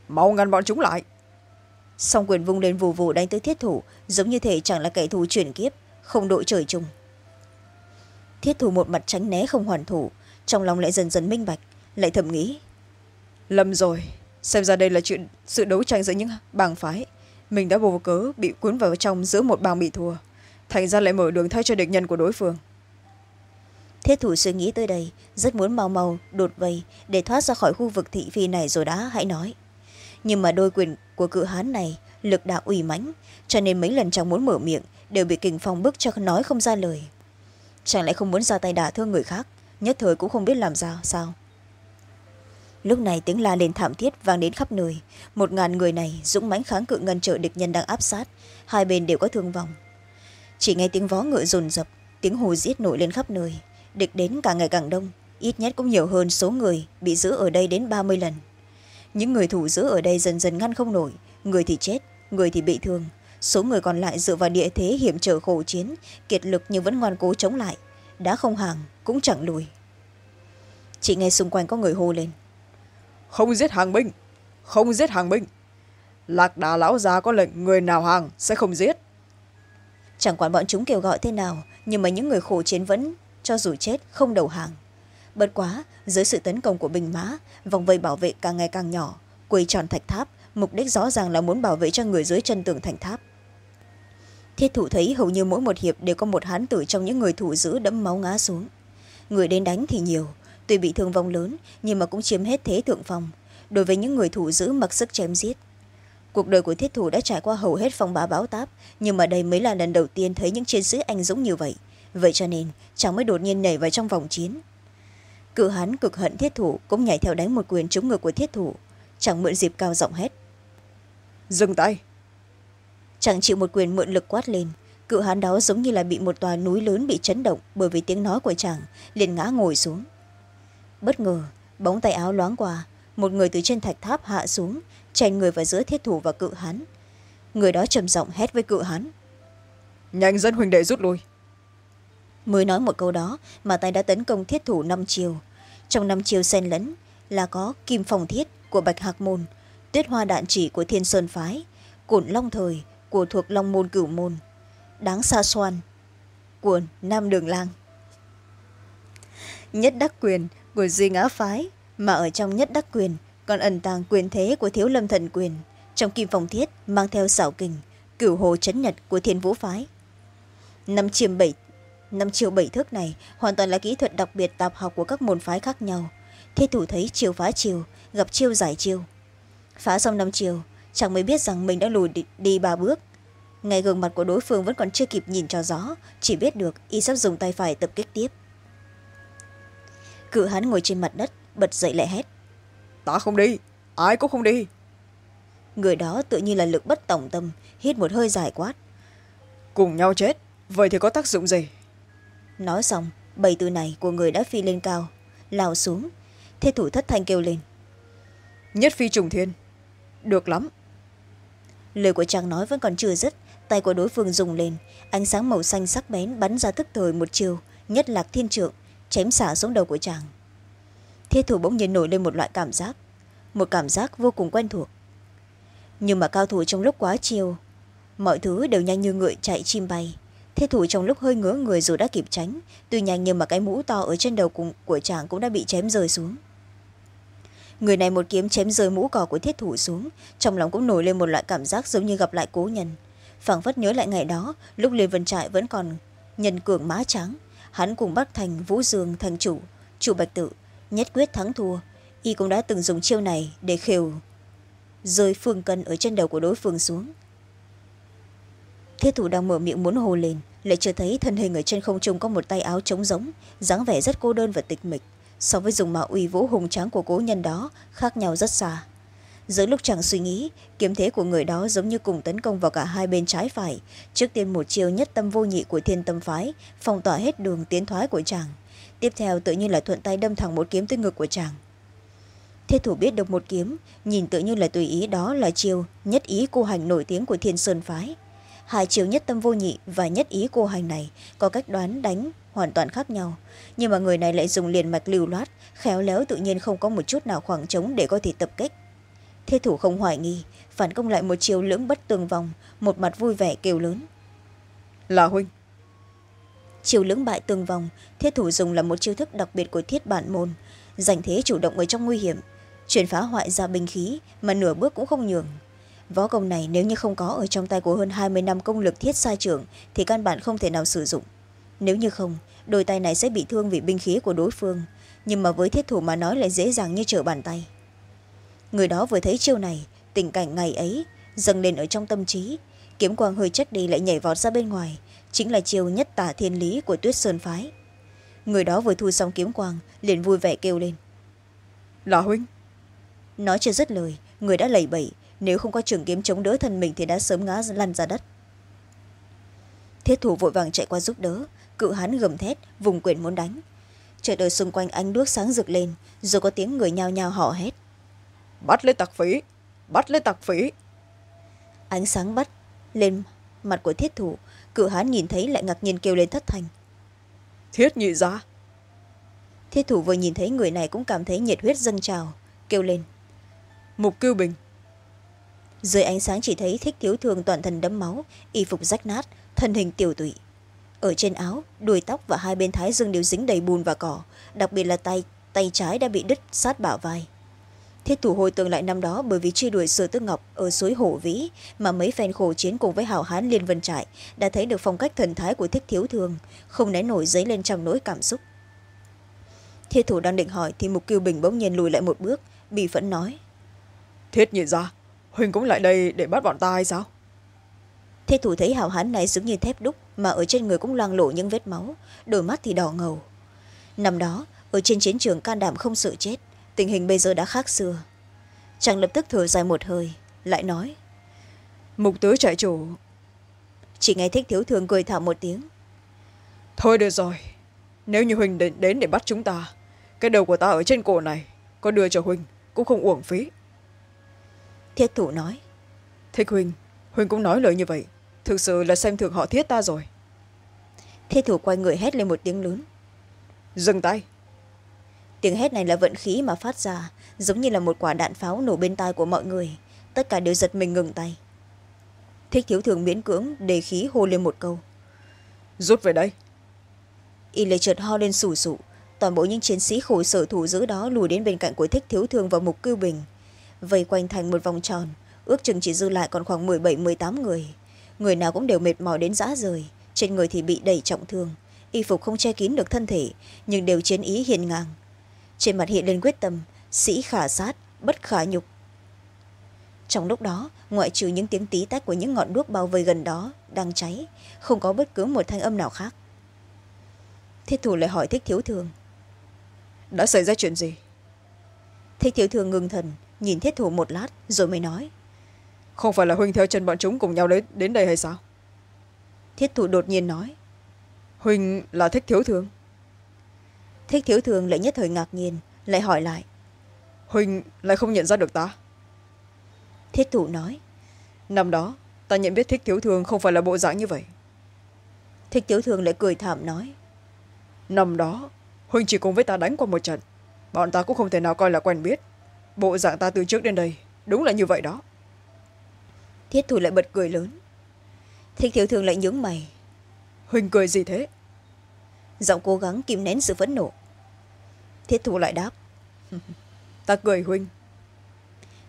Mau ngăn bọn chúng lại. Song quyền vung lên vù vù đánh tới thiết thủ giống như thể chẳng là kẻ thù chuyển kiếp không đội trời chung. Thiết thủ một mặt tránh né không hoàn thủ trong lòng lại dần dần minh bạch lại thầm nghĩ. Lầm rồi xem ra đây là chuyện, sự đấu tranh giữa những bang phái. Mình đã vô cớ bị cuốn vào trong giữa một bang bị thua. Thành ra lại mở đường thay cho địch nhân của đối phương. Thiết thủ suy nghĩ tới đây, rất muốn mau mau đột vây để thoát ra khỏi khu vực thị phi này rồi đã, hãy nói. Nhưng mà đôi quyền của cự hán này, lực đạo ủy mãnh, cho nên mấy lần chàng muốn mở miệng đều bị kình phong bức cho nói không ra lời. Chàng lại không muốn ra tay đả thương người khác, nhất thời cũng không biết làm sao sao lúc này tiếng la lên thảm thiết vang đến khắp nơi. Một ngàn người này dũng mãnh kháng cự ngăn trở địch nhân đang áp sát. Hai bên đều có thương vong. Chỉ nghe tiếng vó ngựa rồn rập, tiếng hồ giết nổi lên khắp nơi. Địch đến càng ngày càng đông, ít nhất cũng nhiều hơn số người bị giữ ở đây đến ba mươi lần. Những người thủ giữ ở đây dần dần ngăn không nổi, người thì chết, người thì bị thương. Số người còn lại dựa vào địa thế hiểm trở khổ chiến, kiệt lực nhưng vẫn ngoan cố chống lại. Đã không hàng, cũng chẳng lùi. Chỉ nghe xung quanh có người hô lên không giết hàng binh. Không giết hàng binh. Lạc đà lão già có lệnh người nào hàng sẽ không giết. Chẳng quản bọn chúng kêu gọi thế nào, nhưng mà những người khổ chiến vẫn cho dù chết không đầu hàng. Bất quá, dưới sự tấn công của binh mã, vòng vây bảo vệ càng ngày càng nhỏ quây tròn thạch tháp, mục đích rõ ràng là muốn bảo vệ cho người dưới chân tường thành tháp. Thiết thủ thấy hầu như mỗi một hiệp đều có một hán tử trong những người thủ giữ đẫm máu ngã xuống. Người đến đánh thì nhiều tuy bị thương vong lớn nhưng mà cũng chiếm hết thế thượng phong. Đối với những người thủ giữ mặc sức chém giết. Cuộc đời của thiết thủ đã trải qua hầu hết phong bá báo táp nhưng mà đây mới là lần đầu tiên thấy những chiến sĩ anh dũng như vậy. Vậy cho nên chàng mới đột nhiên nhảy vào trong vòng chiến. Cự hán cực hận thiết thủ cũng nhảy theo đánh một quyền trúng ngực của thiết thủ. Chàng mượn dịp cao giọng hét. Dừng tay! Chàng chịu một quyền mượn lực quát lên. Cự hán đó giống như là bị một tòa núi lớn bị chấn động bởi vì tiếng nói của chàng liền ngã ngồi xuống bất ngờ bóng tay áo loáng qua một người từ trên thạch tháp hạ xuống chèn người vào giữa thiết thủ và cự hán. Người đó trầm giọng hét với cự hán. Nhanh dẫn huỳnh đệ rút lui. Mới nói một câu đó mà tay đã tấn công thiết thủ năm chiều trong năm chiều xen lẫn là có kim phòng thiết của bạch hạc môn tuyết hoa đạn chỉ của thiên sơn phái cổn long thời của thuộc long môn cửu môn đáng xa xoan của nam đường lang. Nhất đắc quyền của duy ngã phái mà ở trong nhất đắc quyền còn ẩn tàng quyền thế của thiếu lâm thần quyền trong kim phòng thiết mang theo xảo kình cửu hồ chấn nhật của thiên vũ phái. Năm chiêm bảy năm chiều bảy thước này hoàn toàn là kỹ thuật đặc biệt tạp học của các môn phái khác nhau. Thế thủ thấy chiều phá chiều gặp chiêu giải chiêu. Phá xong năm chiều chẳng mới biết rằng mình đã lùi đi, đi ba bước. Ngay gương mặt của đối phương vẫn còn chưa kịp nhìn cho rõ chỉ biết được y sắp dùng tay phải tập kích tiếp cự hắn ngồi trên mặt đất bật dậy lại hét. Ta không đi ai cũng không đi. Người đó tự như là lực bất tổng tâm hít một hơi dài quát. Cùng nhau chết vậy thì có tác dụng gì? Nói xong bảy từ này của người đã phi lên cao lao xuống. Thế thủ thất thanh kêu lên. Nhất phi trùng thiên. Được lắm. Lời của chàng nói vẫn còn chưa dứt tay của đối phương dùng lên ánh sáng màu xanh sắc bén bắn ra tức thời một chiều nhất lạc thiên trượng chém xả xuống đầu của chàng. Thiết thủ bỗng nhiên nổi lên một loại cảm giác, một cảm giác vô cùng quen thuộc. Nhưng mà cao thủ trong lúc quá chiều mọi thứ đều nhanh như ngựa chạy chim bay. Thiết thủ trong lúc hơi ngứa người dù đã kịp tránh, tuy nhanh nhưng mà cái mũ to ở trên đầu cùng, của chàng cũng đã bị chém rơi xuống. Người này một kiếm chém rơi mũ cỏ của thiết thủ xuống, trong lòng cũng nổi lên một loại cảm giác giống như gặp lại cố nhân. Phảng phất nhớ lại ngày đó, lúc lê vân trại vẫn còn nhân cường má trắng hắn cùng bắc thành, vũ dương thành chủ chủ bạch tự nhất quyết thắng thua. Y cũng đã từng dùng chiêu này để khều, rơi phương cân ở trên đầu của đối phương xuống. Thiết thủ đang mở miệng muốn hồ lên, lại chưa thấy thân hình ở trên không trung có một tay áo trống giống dáng vẻ rất cô đơn và tịch mịch. So với dùng mạo uy vũ hùng tráng của cố nhân đó, khác nhau rất xa giữa lúc chàng suy nghĩ, kiếm thế của người đó giống như cùng tấn công vào cả hai bên trái phải. Trước tiên một chiều nhất tâm vô nhị của thiên tâm phái, phong tỏa hết đường tiến thoái của chàng. Tiếp theo tự nhiên là thuận tay đâm thẳng một kiếm tới ngực của chàng. Thiết thủ biết được một kiếm, nhìn tự nhiên là tùy ý đó là chiều nhất ý cô hành nổi tiếng của thiên sơn phái. Hai chiều nhất tâm vô nhị và nhất ý cô hành này có cách đoán đánh hoàn toàn khác nhau, nhưng mà người này lại dùng liền mạch lưu loát, khéo léo tự nhiên không có một chút nào khoảng trống để có thể tập kích thiết thủ không hoài nghi phản công lại một chiều lưỡng bất tường vòng một mặt vui vẻ kêu lớn. Là huynh. Chiều lưỡng bại tường vòng thiết thủ dùng là một chiêu thức đặc biệt của thiết bản môn giành thế chủ động ở trong nguy hiểm chuyển phá hoại ra binh khí mà nửa bước cũng không nhường. Võ công này nếu như không có ở trong tay của hơn hai mươi năm công lực thiết sai trưởng thì căn bản không thể nào sử dụng. Nếu như không đôi tay này sẽ bị thương vì binh khí của đối phương nhưng mà với thiết thủ mà nói lại dễ dàng như trở bàn tay người đó vừa thấy chiêu này tình cảnh ngày ấy dâng lên ở trong tâm trí. Kiếm quang hơi chắc đi lại nhảy vọt ra bên ngoài chính là chiêu nhất tả thiên lý của tuyết sơn phái. Người đó vừa thu xong kiếm quang liền vui vẻ kêu lên. Là huynh. Nói chưa dứt lời người đã lầy bẩy nếu không có trường kiếm chống đỡ thân mình thì đã sớm ngã lăn ra đất. Thiết thủ vội vàng chạy qua giúp đỡ cự hán gầm thét vùng quyền muốn đánh. Trời đời xung quanh ánh đuốc sáng rực lên rồi có tiếng người nhao nhao họ hét bắt lấy tặc phỉ bắt lấy tặc phỉ. Ánh sáng bắt lên mặt của thiết thủ cự hán nhìn thấy lại ngạc nhiên kêu lên thất thành. Thiết nhị ra thiết thủ vừa nhìn thấy người này cũng cảm thấy nhiệt huyết dâng trào kêu lên. Mục cưu bình. Dưới ánh sáng chỉ thấy thích thiếu thường toàn thân đấm máu y phục rách nát thân hình tiểu tụy. Ở trên áo đuôi tóc và hai bên thái dương đều dính đầy bùn và cỏ đặc biệt là tay tay trái đã bị đứt sát bả vai thiết thủ hồi tưởng lại năm đó bởi vì truy đuổi sở tư ngọc ở suối hổ vĩ mà mấy phen khổ chiến cùng với hảo hán liên vân trại đã thấy được phong cách thần thái của thích thiếu thường không né nổi dấy lên trong nỗi cảm xúc. Thiết thủ đang định hỏi thì mục kiêu bình bỗng nhiên lùi lại một bước bị phẫn nói. Thiết nhị ra huynh cũng lại đây để bắt bọn ta hay sao? Thiết thủ thấy hảo hán này giống như thép đúc mà ở trên người cũng loang lộ những vết máu đôi mắt thì đỏ ngầu. Năm đó ở trên chiến trường can đảm không sợ chết tình hình bây giờ đã khác xưa. Chàng lập tức thở dài một hơi lại nói mục tứ trại chủ. Chỉ nghe thích thiếu thường cười thảm một tiếng. Thôi được rồi nếu như huynh đến, đến để bắt chúng ta cái đầu của ta ở trên cổ này có đưa cho huynh cũng không uổng phí. Thiết thủ nói thích huynh huynh cũng nói lời như vậy thực sự là xem thường họ thiết ta rồi. Thiết thủ quay người hét lên một tiếng lớn. Dừng tay tiếng hét này là vận khí mà phát ra giống như là một quả đạn pháo nổ bên tai của mọi người. Tất cả đều giật mình ngừng tay. Thích thiếu thường miễn cưỡng đề khí hô lên một câu. Rút về đây. Y lệ chợt ho lên sủ sụ. Toàn bộ những chiến sĩ khổ sở thủ giữ đó lùi đến bên cạnh của thích thiếu thường và mục cư bình. Vây quanh thành một vòng tròn ước chừng chỉ dư lại còn khoảng m bảy m tám người. Người nào cũng đều mệt mỏi đến rã rời trên người thì bị đẩy trọng thương. Y phục không che kín được thân thể nhưng đều chiến ý hiền ngang trên mặt hiện lên quyết tâm sĩ khả sát bất khả nhục. Trong lúc đó ngoại trừ những tiếng tí tách của những ngọn đuốc bao vây gần đó đang cháy không có bất cứ một thanh âm nào khác. Thiết thủ lại hỏi thích thiếu thường. Đã xảy ra chuyện gì? Thích thiếu thường ngừng thần nhìn thiết thủ một lát rồi mới nói. Không phải là huynh theo chân bọn chúng cùng nhau đến, đây hay sao? Thiết thủ đột nhiên nói. Huynh là thích thiếu thường thích thiếu thường lại nhất thời ngạc nhiên lại hỏi lại. Huynh lại không nhận ra được ta? Thiết thủ nói. Năm đó ta nhận biết thích thiếu thường không phải là bộ dạng như vậy. Thích thiếu thường lại cười thảm nói. Năm đó huynh chỉ cùng với ta đánh qua một trận. Bọn ta cũng không thể nào coi là quen biết. Bộ dạng ta từ trước đến đây đúng là như vậy đó. Thiết thủ lại bật cười lớn. Thích thiếu thường lại nhướng mày. Huynh cười gì thế? Giọng cố gắng kìm nén sự phẫn nộ thiết thủ lại đáp. Ta cười huynh.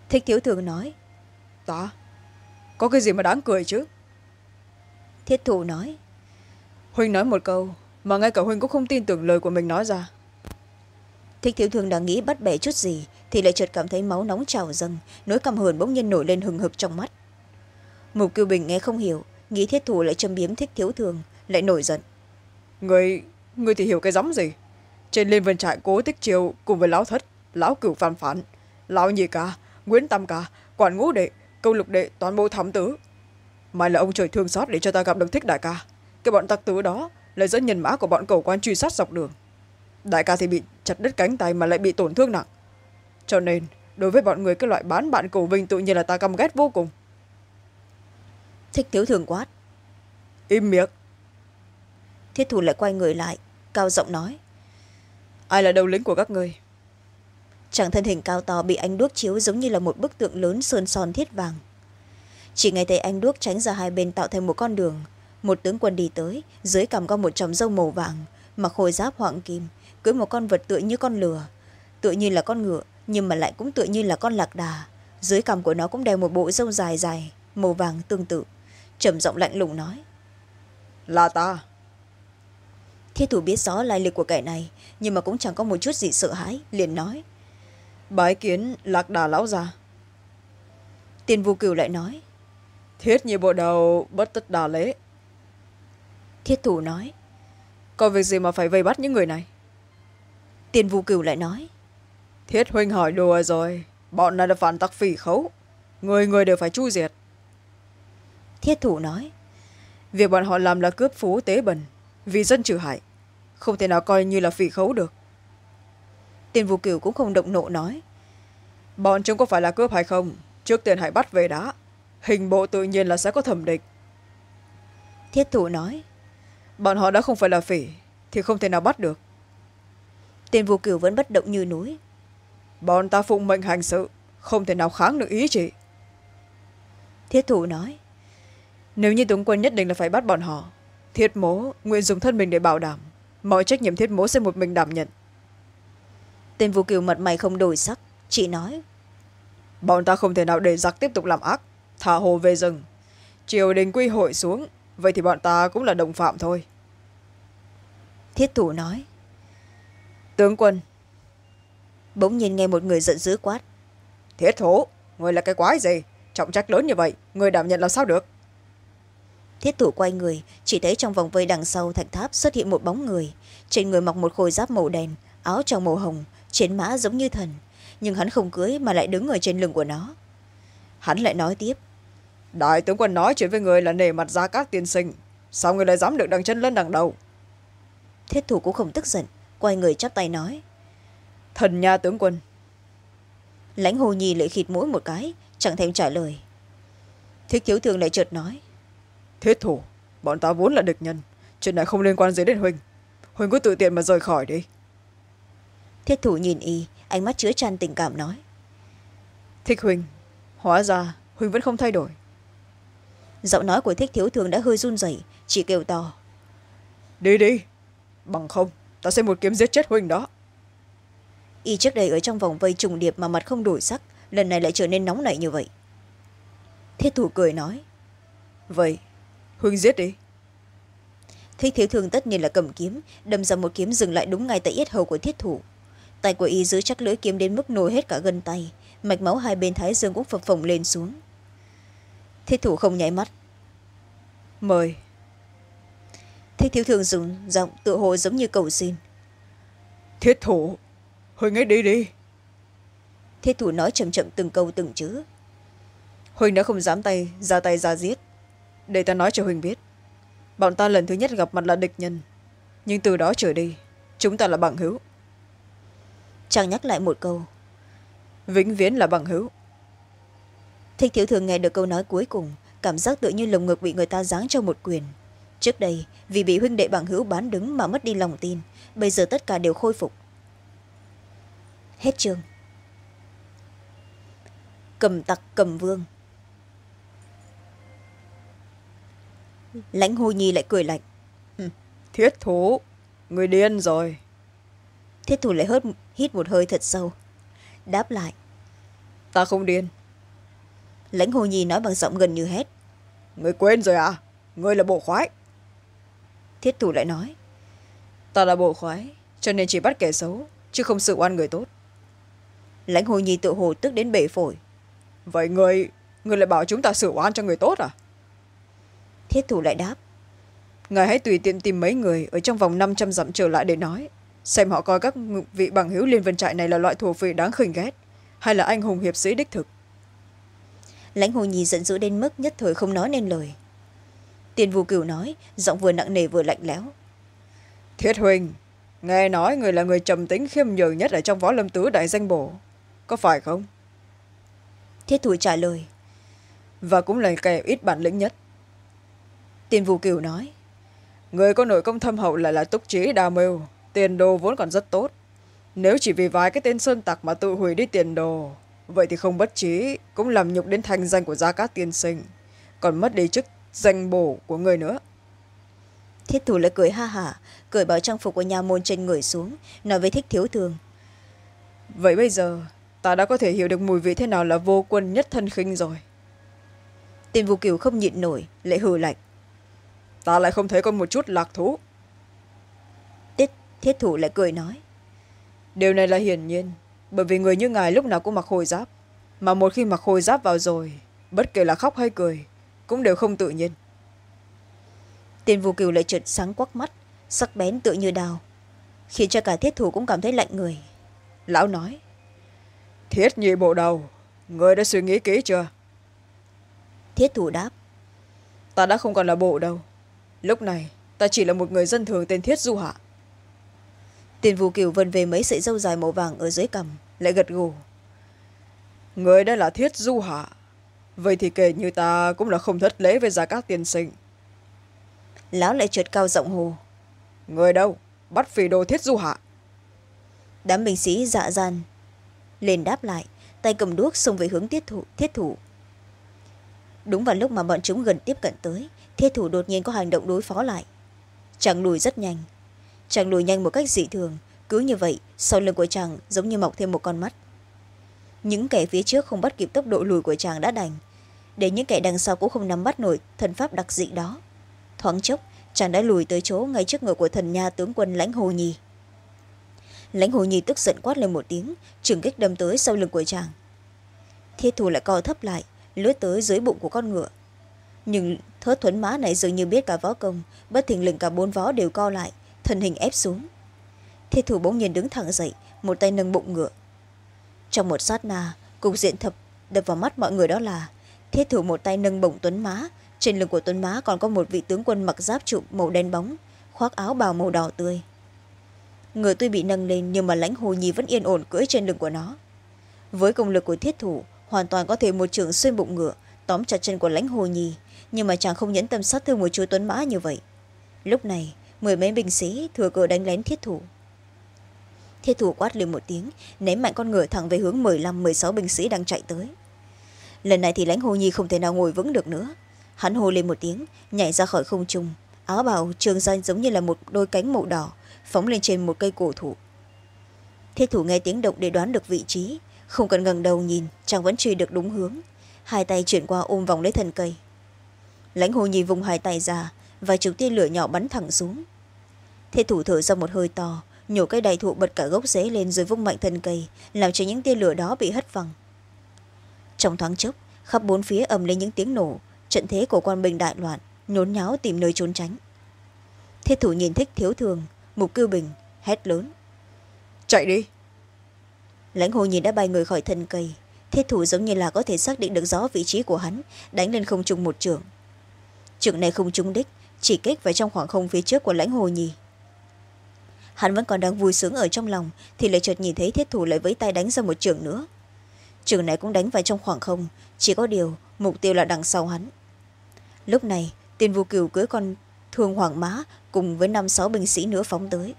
Thích thiếu thường nói. Ta? Có cái gì mà đáng cười chứ? Thiết thủ nói. Huynh nói một câu mà ngay cả huynh cũng không tin tưởng lời của mình nói ra. Thích thiếu thường đang nghĩ bắt bẻ chút gì thì lại chợt cảm thấy máu nóng trào dâng nỗi căm hờn bỗng nhiên nổi lên hừng hực trong mắt. Mục kiều bình nghe không hiểu nghĩ thiết thủ lại châm biếm thích thiếu thường lại nổi giận. Người người thì hiểu cái gióng gì trên liên vân trại cố tích triều cùng với lão thất lão cửu phan phản lão nhị ca nguyễn tam ca quản ngũ đệ câu lục đệ toàn bộ thám tứ mai là ông trời thương xót để cho ta gặp được thích đại ca. Cái bọn tặc tứ đó lại dẫn nhân mã của bọn cầu quan truy sát dọc đường. Đại ca thì bị chặt đứt cánh tay mà lại bị tổn thương nặng. Cho nên đối với bọn người cái loại bán bạn cầu vinh tự nhiên là ta căm ghét vô cùng. Thích thiếu thường quát. Im miệng. Thiết thủ lại quay người lại cao giọng nói ai là đầu lính của các người? Chàng thân hình cao to bị anh đuốc chiếu giống như là một bức tượng lớn sơn son thiết vàng. Chỉ ngay thấy anh đuốc tránh ra hai bên tạo thành một con đường. Một tướng quân đi tới dưới cằm có một tròng râu màu vàng mặc khôi giáp hoàng kim cưới một con vật tựa như con lừa. Tựa như là con ngựa nhưng mà lại cũng tựa như là con lạc đà. Dưới cằm của nó cũng đeo một bộ râu dài dài màu vàng tương tự. Trầm giọng lạnh lùng nói là ta. Thiết thủ biết rõ lai lịch của kẻ này nhưng mà cũng chẳng có một chút gì sợ hãi liền nói. Bái kiến lạc đà lão già tiền vô cửu lại nói. Thiết như bộ đầu bất tất đà lễ. Thiết thủ nói. Có việc gì mà phải vây bắt những người này? Tiền vô cửu lại nói. Thiết huynh hỏi đùa rồi. Bọn này là phản tặc phỉ khấu. Người người đều phải chu diệt. Thiết thủ nói. Việc bọn họ làm là cướp phú tế bần vì dân trừ hại không thể nào coi như là phỉ khấu được. Tiền vô cửu cũng không động nộ nói, bọn chúng có phải là cướp hay không? Trước tiên hãy bắt về đã. Hình bộ tự nhiên là sẽ có thẩm định. Thiết thủ nói, bọn họ đã không phải là phỉ, thì không thể nào bắt được. Tiền vô cửu vẫn bất động như núi, bọn ta phụng mệnh hành sự, không thể nào kháng được ý chị. Thiết thủ nói, nếu như tướng quân nhất định là phải bắt bọn họ, thiết mố nguyện dùng thân mình để bảo đảm mọi trách nhiệm thiết mố sẽ một mình đảm nhận. Tên vô cửu mặt mày không đổi sắc. Chị nói. Bọn ta không thể nào để giặc tiếp tục làm ác. Thả hồ về rừng. Triều đình quy hội xuống. Vậy thì bọn ta cũng là đồng phạm thôi. Thiết thủ nói. Tướng quân. Bỗng nhiên nghe một người giận dữ quát. Thiết thủ? Người là cái quái gì? Trọng trách lớn như vậy. Người đảm nhận là sao được thiết thủ quay người chỉ thấy trong vòng vây đằng sau thạch tháp xuất hiện một bóng người. Trên người mặc một khôi giáp màu đen áo trong màu hồng chiến mã giống như thần. Nhưng hắn không cưới mà lại đứng ở trên lưng của nó. Hắn lại nói tiếp. Đại tướng quân nói chuyện với người là nề mặt ra các tiên sinh. Sao người lại dám được đằng chân lên đằng đầu? Thiết thủ cũng không tức giận quay người chắp tay nói. Thần nha tướng quân. Lãnh hồ nhi lại khịt mũi một cái chẳng thèm trả lời. Thích thiếu thường lại chợt nói thiết thủ bọn ta vốn là địch nhân chuyện này không liên quan gì đến huynh huynh cứ tự tiện mà rời khỏi đi. Thiết thủ nhìn y ánh mắt chứa tràn tình cảm nói. Thích huynh hóa ra huynh vẫn không thay đổi. Giọng nói của thích thiếu thường đã hơi run rẩy chỉ kêu to. Đi đi bằng không ta sẽ một kiếm giết chết huynh đó. Y trước đây ở trong vòng vây trùng điệp mà mặt không đổi sắc lần này lại trở nên nóng nảy như vậy. Thiết thủ cười nói. Vậy huynh giết đi. Thích thiếu thường tất nhiên là cầm kiếm đâm ra một kiếm dừng lại đúng ngay tại yết hầu của thiết thủ. Tay của y giữ chắc lưỡi kiếm đến mức nổi hết cả gân tay mạch máu hai bên thái dương cũng phập phồng lên xuống. Thiết thủ không nháy mắt. Mời. Thích thiếu thường dùng giọng tự hồ giống như cầu xin. Thiết thủ huynh ấy đi đi. Thiết thủ nói chậm chậm từng câu từng chữ. Huynh đã không dám tay ra tay ra giết để ta nói cho huynh biết. Bọn ta lần thứ nhất gặp mặt là địch nhân. Nhưng từ đó trở đi chúng ta là bằng hữu. Chàng nhắc lại một câu. Vĩnh viễn là bằng hữu. Thích thiếu thường nghe được câu nói cuối cùng cảm giác tự như lồng ngực bị người ta giáng cho một quyền. Trước đây vì bị huynh đệ bằng hữu bán đứng mà mất đi lòng tin bây giờ tất cả đều khôi phục. Hết chương. Cầm tặc cầm vương lãnh hồ nhi lại cười lạnh. Thiết thủ người điên rồi. Thiết thủ lại hớt, hít một hơi thật sâu. Đáp lại. Ta không điên. Lãnh hồ nhi nói bằng giọng gần như hét. Người quên rồi à? Người là bộ khoái. Thiết thủ lại nói. Ta là bộ khoái cho nên chỉ bắt kẻ xấu chứ không sự oan người tốt. Lãnh hồ nhi tự hồ tức đến bể phổi. Vậy người người lại bảo chúng ta xử oan cho người tốt à thiết thủ lại đáp ngài hãy tùy tiện tìm mấy người ở trong vòng năm trăm dặm trở lại để nói xem họ coi các vị bằng hữu liên vân trại này là loại thổ phỉ đáng khinh ghét hay là anh hùng hiệp sĩ đích thực. Lãnh hồ nhi giận dữ đến mức nhất thời không nói nên lời. Tiền vô cửu nói giọng vừa nặng nề vừa lạnh lẽo thiết huỳnh nghe nói người là người trầm tính khiêm nhường nhất ở trong võ lâm tứ đại danh bổ có phải không? Thiết thủ trả lời và cũng là kẻ ít bản lĩnh nhất tiền vô cửu nói. Người có nội công thâm hậu lại là túc trí đa mưu tiền đồ vốn còn rất tốt. Nếu chỉ vì vài cái tên sơn tặc mà tự hủy đi tiền đồ vậy thì không bất trí cũng làm nhục đến thanh danh của gia cát tiên sinh còn mất đi chức danh bổ của người nữa. Thiết thủ lại cười ha hả cởi bỏ trang phục của nhà môn trên người xuống nói với thích thiếu thường. Vậy bây giờ ta đã có thể hiểu được mùi vị thế nào là vô quân nhất thân khinh rồi. Tiền vô kiều không nhịn nổi lại hừ lạnh ta lại không thấy có một chút lạc thú. Tiết thiết thủ lại cười nói. Điều này là hiển nhiên bởi vì người như ngài lúc nào cũng mặc khôi giáp. Mà một khi mặc khôi giáp vào rồi bất kể là khóc hay cười cũng đều không tự nhiên. Tiền vô kiều lại trượt sáng quắc mắt sắc bén tự như đào khiến cho cả thiết thủ cũng cảm thấy lạnh người. Lão nói thiết nhị bộ đầu người đã suy nghĩ kỹ chưa? Thiết thủ đáp ta đã không còn là bộ đâu lúc này ta chỉ là một người dân thường tên thiết du hạ. Tiền Vũ kiều vân về mấy sợi dâu dài màu vàng ở dưới cằm lại gật gù. Người đã là thiết du hạ. Vậy thì kể như ta cũng là không thất lễ với gia các tiên sinh. Lão lại trượt cao giọng hồ người đâu? Bắt phỉ đồ thiết du hạ. Đám binh sĩ dạ gian lên đáp lại tay cầm đuốc xông về hướng thiết thủ, thiết thủ. Đúng vào lúc mà bọn chúng gần tiếp cận tới thiết thủ đột nhiên có hành động đối phó lại. Chàng lùi rất nhanh. Chàng lùi nhanh một cách dị thường. Cứ như vậy, sau lưng của chàng giống như mọc thêm một con mắt. Những kẻ phía trước không bắt kịp tốc độ lùi của chàng đã đành. Để những kẻ đằng sau cũng không nắm bắt nổi thần pháp đặc dị đó. Thoáng chốc, chàng đã lùi tới chỗ ngay trước ngựa của thần nha tướng quân lãnh hồ nhi lãnh hồ nhi tức giận quát lên một tiếng, trường kích đâm tới sau lưng của chàng. Thiết thủ lại co thấp lại, lướt tới dưới bụng của con ngựa. Nhưng thớt thuấn mã này dường như biết cả võ công, bất thình lình cả bốn vó đều co lại, thân hình ép xuống. Thiết thủ bỗng nhiên đứng thẳng dậy, một tay nâng bụng ngựa. Trong một sát na, cục diện thập đập vào mắt mọi người đó là thiết thủ một tay nâng bổng tuấn má trên lưng của tuấn má còn có một vị tướng quân mặc giáp trụ màu đen bóng, khoác áo bào màu đỏ tươi. Người tuy bị nâng lên nhưng mà lãnh hồ nhi vẫn yên ổn cưỡi trên lưng của nó. Với công lực của thiết thủ, hoàn toàn có thể một trường xuyên bụng ngựa, tóm chặt chân của lãnh hồ nhi nhưng mà chàng không nhẫn tâm sát thương một chú tuấn mã như vậy. Lúc này, mười mấy binh sĩ thừa cơ đánh lén thiết thủ. Thiết thủ quát lên một tiếng, ném mạnh con ngựa thẳng về hướng mười lăm, mười sáu binh sĩ đang chạy tới. Lần này thì lãnh hồ nhi không thể nào ngồi vững được nữa. Hắn hô lên một tiếng, nhảy ra khỏi không trung. Áo bào trường ra giống như là một đôi cánh màu đỏ, phóng lên trên một cây cổ thụ. Thiết thủ nghe tiếng động để đoán được vị trí. Không cần ngẩng đầu nhìn, chàng vẫn truy được đúng hướng. Hai tay chuyển qua ôm vòng lấy thân cây lãnh hồ nhi vùng hai tay ra và chục tia lửa nhỏ bắn thẳng xuống. Thiết thủ thở ra một hơi to nhổ cây đại thụ bật cả gốc rễ lên rồi vung mạnh thân cây làm cho những tia lửa đó bị hất văng. Trong thoáng chốc khắp bốn phía ầm lên những tiếng nổ trận thế của quan binh đại loạn nhốn nháo tìm nơi trốn tránh. Thiết thủ nhìn thích thiếu thường mục cưu bình hét lớn. Chạy đi! Lãnh hồ nhìn đã bay người khỏi thân cây. Thiết thủ giống như là có thể xác định được rõ vị trí của hắn đánh lên không trung một trường trường này không trúng đích, chỉ kích vào trong khoảng không phía trước của lãnh hồ nhì hắn vẫn còn đang vui sướng ở trong lòng, thì lại chợt nhìn thấy thiết thủ lại với tay đánh ra một trường nữa. Trường này cũng đánh vào trong khoảng không, chỉ có điều mục tiêu là đằng sau hắn. Lúc này tiền vô cửu cưới con thương hoàng mã cùng với năm sáu binh sĩ nữa phóng tới.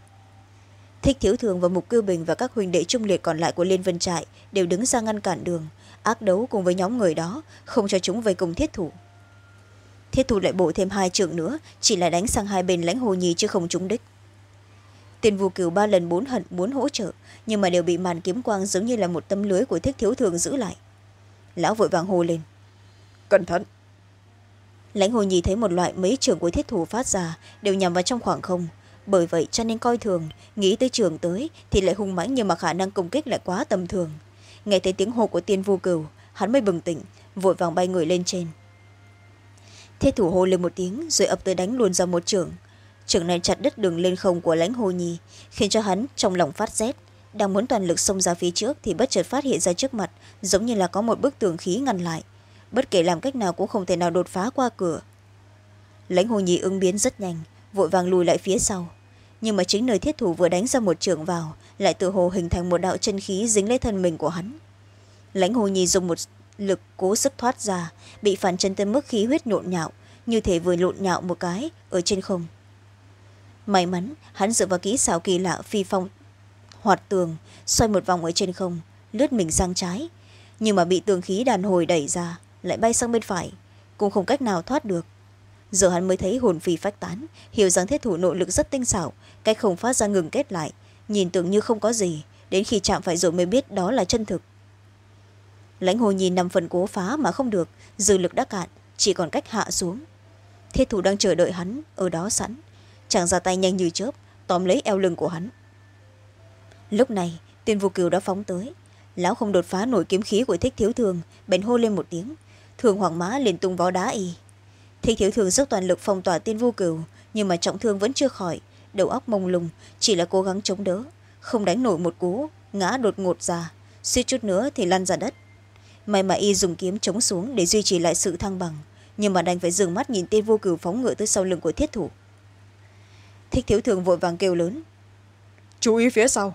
Thích thiếu thường và mục cư bình và các huỳnh đệ trung liệt còn lại của liên vân trại đều đứng ra ngăn cản đường, ác đấu cùng với nhóm người đó, không cho chúng vây cùng thiết thủ thiết thủ lại bổ thêm hai trường nữa chỉ là đánh sang hai bên lãnh hồ nhi chứ không trúng đích. Tiền vu cửu ba lần bốn hận muốn hỗ trợ nhưng mà đều bị màn kiếm quang giống như là một tấm lưới của thích thiếu thường giữ lại. Lão vội vàng hô lên. Cẩn thận! Lãnh hồ nhi thấy một loại mấy trường của thiết thủ phát ra đều nhằm vào trong khoảng không. Bởi vậy cho nên coi thường nghĩ tới trường tới thì lại hung mãnh nhưng mà khả năng công kích lại quá tầm thường. Nghe thấy tiếng hô của tiên vô cửu hắn mới bừng tỉnh vội vàng bay người lên trên thiết thủ hô lên một tiếng, rồi ập tới đánh luôn ra một trưởng. trưởng này chặt đứt đường lên không của lãnh hồ nhi khiến cho hắn trong lòng phát rét. Đang muốn toàn lực xông ra phía trước thì bất chợt phát hiện ra trước mặt, giống như là có một bức tường khí ngăn lại. Bất kể làm cách nào cũng không thể nào đột phá qua cửa. Lãnh hồ nhi ứng biến rất nhanh, vội vàng lùi lại phía sau. Nhưng mà chính nơi thiết thủ vừa đánh ra một trường vào, lại tự hồ hình thành một đạo chân khí dính lấy thân mình của hắn. Lãnh hồ nhi dùng một lực cố sức thoát ra, bị phản chân tới mức khí huyết nhộn nhạo, như thể vừa lộn nhạo một cái ở trên không. May mắn, hắn dựa vào kỹ xảo kỳ lạ phi phong hoạt tường, xoay một vòng ở trên không, lướt mình sang trái. Nhưng mà bị tường khí đàn hồi đẩy ra, lại bay sang bên phải, cũng không cách nào thoát được. Giờ hắn mới thấy hồn phi phách tán, hiểu rằng thiết thủ nội lực rất tinh xảo cách không phát ra ngừng kết lại, nhìn tưởng như không có gì, đến khi chạm phải rồi mới biết đó là chân thực lãnh hồ nhìn nằm phần cố phá mà không được, dư lực đã cạn, chỉ còn cách hạ xuống. Thiết thủ đang chờ đợi hắn, ở đó sẵn. Chàng ra tay nhanh như chớp, tóm lấy eo lưng của hắn. Lúc này, tiên vô cừu đã phóng tới. Lão không đột phá nổi kiếm khí của thích thiếu thường, bèn hô lên một tiếng. Thường hoàng mã liền tung vó đá y. Thích thiếu thường dốc toàn lực phong tỏa tiên vô cừu nhưng mà trọng thương vẫn chưa khỏi. Đầu óc mông lung, chỉ là cố gắng chống đỡ. Không đánh nổi một cú, ngã đột ngột ra. Suýt chút nữa thì lăn ra đất may mà y dùng kiếm chống xuống để duy trì lại sự thăng bằng. Nhưng mà đành phải dừng mắt nhìn tên vô cừu phóng ngựa tới sau lưng của thiết thủ. Thích thiếu thường vội vàng kêu lớn. Chú ý phía sau.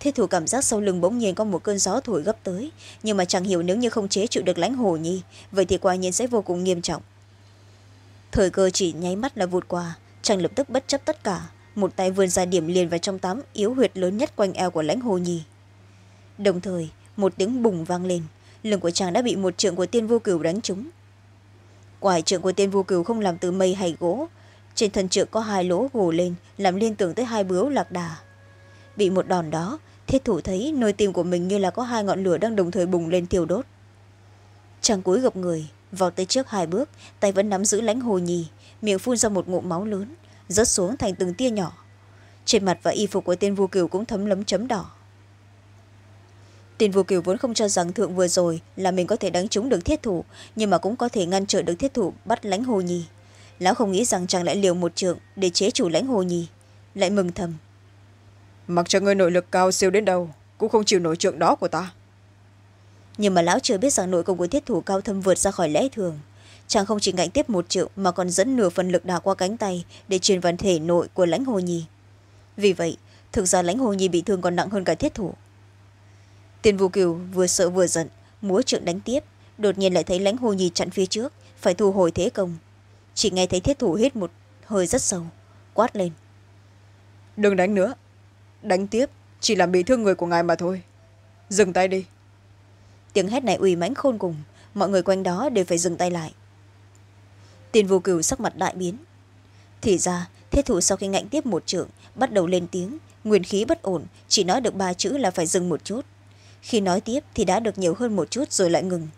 Thiết thủ cảm giác sau lưng bỗng nhiên có một cơn gió thổi gấp tới nhưng mà chẳng hiểu nếu như không chế chịu được lãnh hồ nhi vậy thì quả nhiên sẽ vô cùng nghiêm trọng. Thời cơ chỉ nháy mắt là vụt qua chàng lập tức bất chấp tất cả một tay vươn ra điểm liền vào trong tám yếu huyệt lớn nhất quanh eo của lãnh hồ nhi đồng thời một tiếng bùng vang lên. Lưng của chàng đã bị một trượng của tiên vô cửu đánh trúng. Quải trượng của tiên vô cửu không làm từ mây hay gỗ. Trên thân trượng có hai lỗ gồ lên, làm liên tưởng tới hai bướu lạc đà. Bị một đòn đó thiết thủ thấy nơi tim của mình như là có hai ngọn lửa đang đồng thời bùng lên thiêu đốt. Chàng cúi gập người vào tới trước hai bước, tay vẫn nắm giữ lãnh hồ nhì, miệng phun ra một ngụm máu lớn, rớt xuống thành từng tia nhỏ. Trên mặt và y phục của tên vua cửu cũng thấm lấm chấm đỏ tên vua cửu vốn không cho rằng thượng vừa rồi là mình có thể đánh trúng được thiết thủ nhưng mà cũng có thể ngăn trở được thiết thủ bắt lãnh hồ nhì. Lão không nghĩ rằng chàng lại liều một trượng để chế chủ lãnh hồ nhì. Lại mừng thầm. Mặc cho người nội lực cao siêu đến đâu cũng không chịu nổi trượng đó của ta. Nhưng mà lão chưa biết rằng nội công của thiết thủ cao thâm vượt ra khỏi lẽ thường. Chàng không chỉ ngạnh tiếp một trượng mà còn dẫn nửa phần lực đào qua cánh tay để truyền vào thể nội của lãnh hồ nhi vì vậy thực ra lãnh hồ nhi bị thương còn nặng hơn cả thiết thủ tiền vũ kiều vừa sợ vừa giận múa trượng đánh tiếp đột nhiên lại thấy lãnh hồ nhi chặn phía trước phải thu hồi thế công. Chỉ nghe thấy thiết thủ hít một hơi rất sâu quát lên. Đừng đánh nữa. Đánh tiếp chỉ làm bị thương người của ngài mà thôi. Dừng tay đi. Tiếng hét này ủy mãnh khôn cùng mọi người quanh đó đều phải dừng tay lại. Tiền vô cửu sắc mặt đại biến. Thì ra thiết thủ sau khi ngạnh tiếp một trượng bắt đầu lên tiếng nguyên khí bất ổn chỉ nói được ba chữ là phải dừng một chút khi nói tiếp thì đã được nhiều hơn một chút rồi lại ngừng.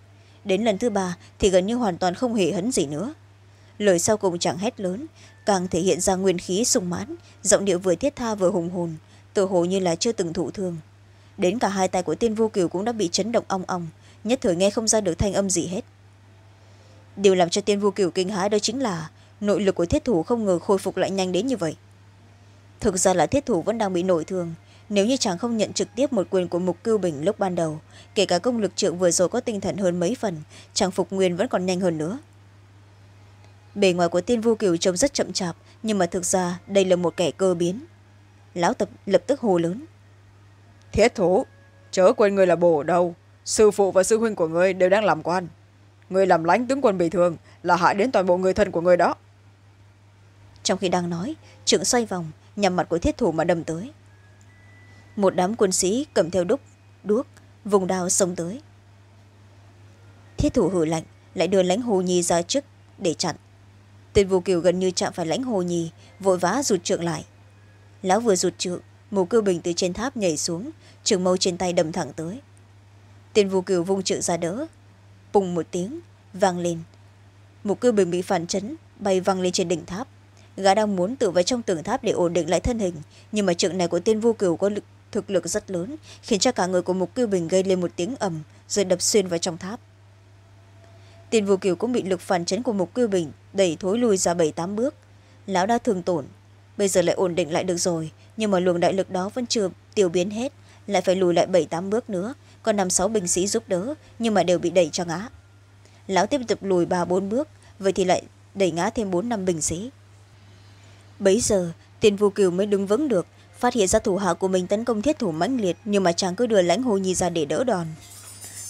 Đến lần thứ ba thì gần như hoàn toàn không hề hấn gì nữa. Lời sau cùng chẳng hét lớn, càng thể hiện ra nguyên khí sung mãn, giọng điệu vừa thiết tha vừa hùng hồn tự hồ như là chưa từng thụ thương. Đến cả hai tay của tiên vô kiều cũng đã bị chấn động ong ong, nhất thời nghe không ra được thanh âm gì hết. Điều làm cho tiên vô kiều kinh hãi đó chính là nội lực của thiết thủ không ngờ khôi phục lại nhanh đến như vậy. Thực ra là thiết thủ vẫn đang bị nội thương nếu như chàng không nhận trực tiếp một quyền của mục cưu bình lúc ban đầu kể cả công lực trượng vừa rồi có tinh thần hơn mấy phần chàng phục nguyên vẫn còn nhanh hơn nữa. Bề ngoài của tiên vô kiều trông rất chậm chạp nhưng mà thực ra đây là một kẻ cơ biến. Lão tập lập tức hồ lớn. Thiết thủ chớ quên người là bồ đâu sư phụ và sư huynh của người đều đang làm quan. Người làm lánh tướng quân bị thương là hại đến toàn bộ người thân của người đó. Trong khi đang nói trượng xoay vòng nhằm mặt của thiết thủ mà đâm tới một đám quân sĩ cầm theo đúc đuốc vùng đao xông tới. Thiết thủ hử lạnh lại đưa lãnh hồ nhi ra trước để chặn. Tên vô kiều gần như chạm phải lãnh hồ nhì vội vã rụt trượng lại. Lão vừa rụt trượng mù cưu bình từ trên tháp nhảy xuống trường mâu trên tay đầm thẳng tới. Tên vô kiều vung trượng ra đỡ pùng một tiếng vang lên. Một cư bình bị phản chấn bay văng lên trên đỉnh tháp. Gã đang muốn tự vào trong tường tháp để ổn định lại thân hình nhưng mà trượng này của tên vô kiều có lực, thực lực rất lớn, khiến cho cả người của mục kiêu bình gây lên một tiếng ầm, rồi đập xuyên vào trong tháp. Tiền vô kiều cũng bị lực phản chấn của mục kiêu bình đẩy thối lui ra bảy, tám bước. Lão đã thường tổn, bây giờ lại ổn định lại được rồi, nhưng mà luồng đại lực đó vẫn chưa tiêu biến hết, lại phải lùi lại bảy, tám bước nữa, còn năm sáu binh sĩ giúp đỡ, nhưng mà đều bị đẩy cho ngã. Lão tiếp tục lùi ba, bốn bước, vậy thì lại đẩy ngã thêm bốn, năm binh sĩ. Bấy giờ tiền vô kiều mới đứng vững được phát hiện ra thủ hạ của mình tấn công thiết thủ mãnh liệt nhưng mà chàng cứ đưa lãnh hồ nhi ra để đỡ đòn.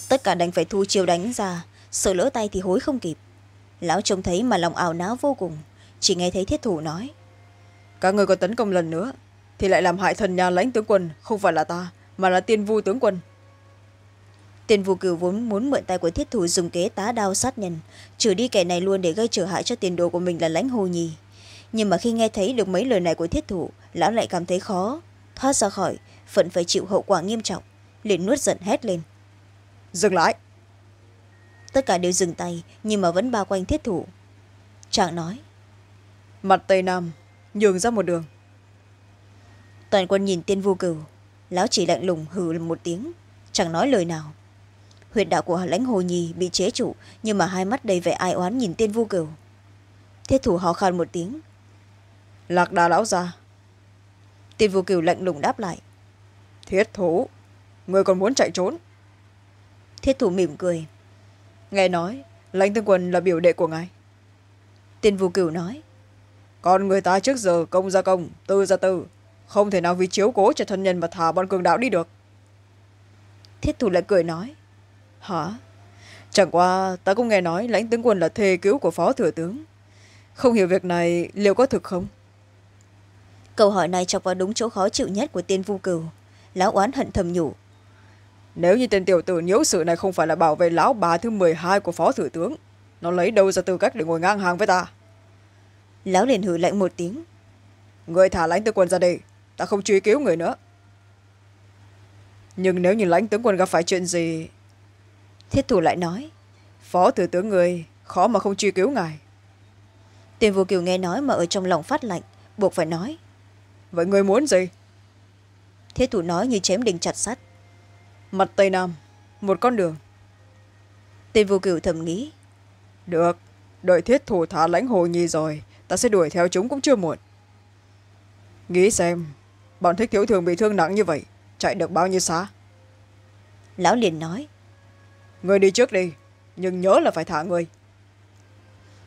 Tất cả đành phải thu chiều đánh ra sợ lỡ tay thì hối không kịp. Lão trông thấy mà lòng ảo não vô cùng chỉ nghe thấy thiết thủ nói các người có tấn công lần nữa thì lại làm hại thần nhà lãnh tướng quân không phải là ta mà là tiên vu tướng quân. Tiền vô cửu vốn muốn mượn tay của thiết thủ dùng kế tá đao sát nhân trừ đi kẻ này luôn để gây trở hại cho tiền đồ của mình là lãnh hồ nhì nhưng mà khi nghe thấy được mấy lời này của thiết thủ lão lại cảm thấy khó. Thoát ra khỏi phận phải chịu hậu quả nghiêm trọng. Liền nuốt giận hét lên. Dừng lại. Tất cả đều dừng tay nhưng mà vẫn bao quanh thiết thủ. Chàng nói. Mặt tây nam nhường ra một đường. Toàn quân nhìn tiên vô cửu. Lão chỉ lạnh lùng hừ một tiếng. Chẳng nói lời nào? Huyệt đạo của lãnh hồ nhì bị chế trụ nhưng mà hai mắt đầy vẻ ai oán nhìn tiên vô cửu. Thiết thủ ho khan một tiếng. Lạc đà lão ra tiên vô cửu lạnh lùng đáp lại. Thiết thủ người còn muốn chạy trốn. Thiết thủ mỉm cười. Nghe nói lãnh tướng quân là biểu đệ của ngài. Tiên vô cửu nói. Còn người ta trước giờ công ra công tư ra tư không thể nào vì chiếu cố cho thân nhân mà thả bọn cường đạo đi được. Thiết thủ lại cười nói. Hả? Chẳng qua ta cũng nghe nói lãnh tướng quân là thề cứu của phó thừa tướng. Không hiểu việc này liệu có thực không câu hỏi này chọc vào đúng chỗ khó chịu nhất của tiên vu cửu. Lão oán hận thầm nhủ. Nếu như tên tiểu tử nhiễu sự này không phải là bảo vệ lão bà thứ m hai của phó thủ tướng nó lấy đâu ra tư cách để ngồi ngang hàng với ta? Lão liền hử lạnh một tiếng. Người thả lãnh tướng quân ra đây ta không truy cứu người nữa. Nhưng nếu như lãnh tướng quân gặp phải chuyện gì? Thiết thủ lại nói. Phó thủ tướng người khó mà không truy cứu ngài. Tiền vô kiều nghe nói mà ở trong lòng phát lạnh buộc phải nói vậy người muốn gì? Thiết thủ nói như chém đinh chặt sắt. Mặt tây nam một con đường. Tên vô cửu thầm nghĩ. Được đợi thiết thủ thả lãnh hồ nhi rồi ta sẽ đuổi theo chúng cũng chưa muộn. Nghĩ xem bọn thích thiếu thường bị thương nặng như vậy chạy được bao nhiêu xa? Lão liền nói. Người đi trước đi nhưng nhớ là phải thả người.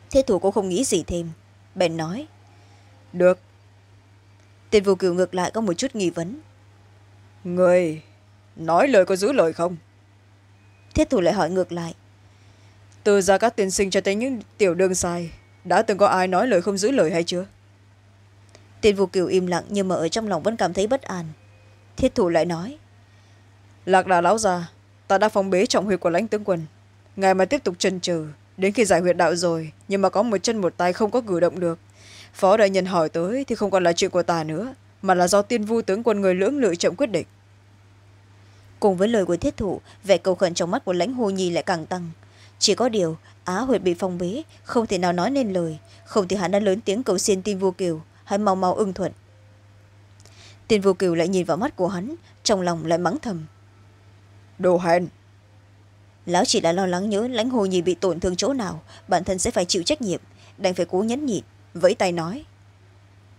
Thiết thủ cũng không nghĩ gì thêm bèn nói. Được tên vô cửu ngược lại có một chút nghi vấn. Người nói lời có giữ lời không? Thiết thủ lại hỏi ngược lại. Từ ra các tiên sinh cho tới những tiểu đương sai đã từng có ai nói lời không giữ lời hay chưa? Tên vô cửu im lặng nhưng mà ở trong lòng vẫn cảm thấy bất an. Thiết thủ lại nói. Lạc đà lão già ta đã phong bế trọng huyệt của lãnh tướng quân. Ngài mà tiếp tục chần chừ đến khi giải huyệt đạo rồi nhưng mà có một chân một tay không có cử động được phó đại nhân hỏi tới thì không còn là chuyện của ta nữa mà là do tiên vu tướng quân người lưỡng lự chậm quyết định. Cùng với lời của thiết thủ vẻ cầu khẩn trong mắt của lãnh hồ nhi lại càng tăng. Chỉ có điều á huyệt bị phong bế không thể nào nói nên lời. Không thì hắn đã lớn tiếng cầu xin tin vô kiều hãy mau mau ưng thuận. Tin vô kiều lại nhìn vào mắt của hắn trong lòng lại mắng thầm. Đồ hèn! Lão chỉ là lo lắng nhớ lãnh hồ nhi bị tổn thương chỗ nào bản thân sẽ phải chịu trách nhiệm đành phải cố nhẫn nhịn vẫy tay nói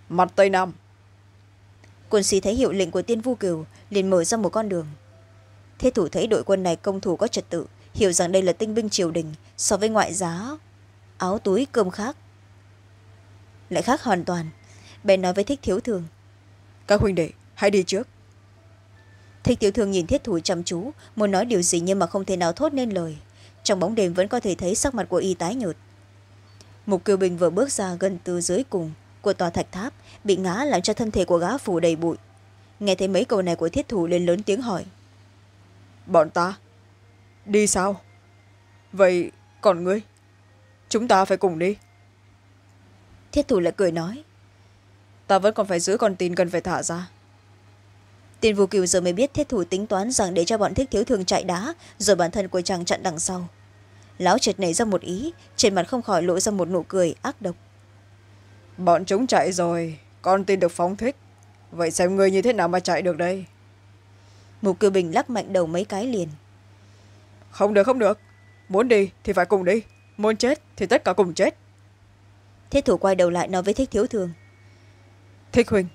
mặt tây nam. Quân sĩ thấy hiệu lệnh của tiên vu kiều liền mở ra một con đường. Thế thủ thấy đội quân này công thủ có trật tự hiểu rằng đây là tinh binh triều đình so với ngoại giá áo túi cơm khác. Lại khác hoàn toàn bèn nói với thích thiếu thường các huynh đệ hãy đi trước. Thích thiếu thường nhìn thiết thủ chăm chú muốn nói điều gì nhưng mà không thể nào thốt nên lời. Trong bóng đêm vẫn có thể thấy sắc mặt của y tái nhợt mục kiều bình vừa bước ra gần từ dưới cùng của tòa thạch tháp bị ngã làm cho thân thể của gã phủ đầy bụi. Nghe thấy mấy câu này của thiết thủ lên lớn tiếng hỏi. Bọn ta đi sao? Vậy còn ngươi? Chúng ta phải cùng đi. Thiết thủ lại cười nói. Ta vẫn còn phải giữ con tin cần phải thả ra. Tiền vô cừu giờ mới biết thiết thủ tính toán rằng để cho bọn thích thiếu thường chạy đá rồi bản thân của chàng chặn đằng sau lão chợt nảy ra một ý trên mặt không khỏi lộ ra một nụ cười ác độc. Bọn chúng chạy rồi con tin được phóng thích. Vậy xem người như thế nào mà chạy được đây? Mục cư bình lắc mạnh đầu mấy cái liền. Không được không được. Muốn đi thì phải cùng đi. Muốn chết thì tất cả cùng chết. Thiết thủ quay đầu lại nói với thích thiếu thường. Thích huynh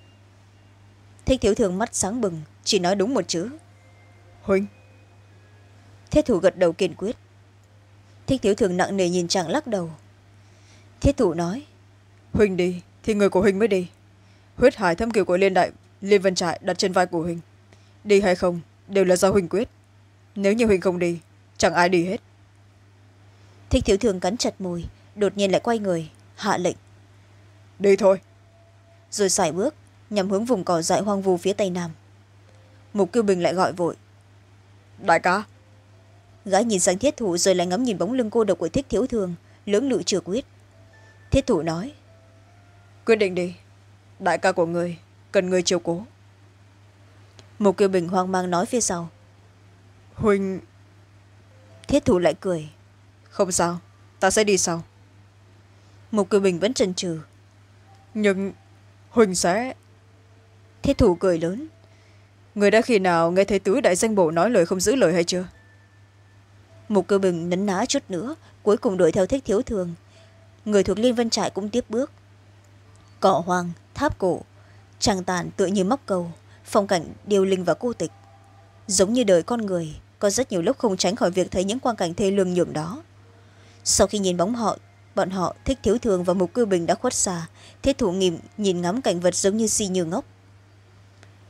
thích thiếu thường mắt sáng bừng chỉ nói đúng một chữ. Huynh thiết thủ gật đầu kiên quyết thích thiếu thường nặng nề nhìn chàng lắc đầu. Thiết thủ nói huynh đi thì người của huynh mới đi. Huyết hải thâm kiều của liên đại liên vân trại đặt trên vai của huynh đi hay không đều là do huynh quyết. Nếu như huynh không đi chẳng ai đi hết. Thích thiếu thường cắn chặt môi đột nhiên lại quay người hạ lệnh. Đi thôi. Rồi sải bước nhằm hướng vùng cỏ dại hoang vu phía tây nam. Mục kiêu bình lại gọi vội đại ca gái nhìn sang thiết thủ rồi lại ngắm nhìn bóng lưng cô độc của thích thiếu thường lưỡng lự chưa quyết. Thiết thủ nói quyết định đi. Đại ca của người cần người chiều cố. Mục kiều bình hoang mang nói phía sau. Huynh thiết thủ lại cười. Không sao ta sẽ đi sau. Mục kiều bình vẫn chần chừ. Nhưng huynh sẽ thiết thủ cười lớn. Người đã khi nào nghe thấy tứ đại danh bộ nói lời không giữ lời hay chưa mục cơ bình nấn ná chút nữa, cuối cùng đuổi theo thích thiếu thường. Người thuộc liên vân trại cũng tiếp bước. Cỏ hoang, tháp cổ, tràng tàn tựa như móc cầu, phong cảnh điều linh và cô tịch. Giống như đời con người, có rất nhiều lúc không tránh khỏi việc thấy những quang cảnh thê lương nhường đó. Sau khi nhìn bóng họ, bọn họ thích thiếu thường và mục cư bình đã khuất xa, thiết thủ nghiệm nhìn ngắm cảnh vật giống như si như ngốc.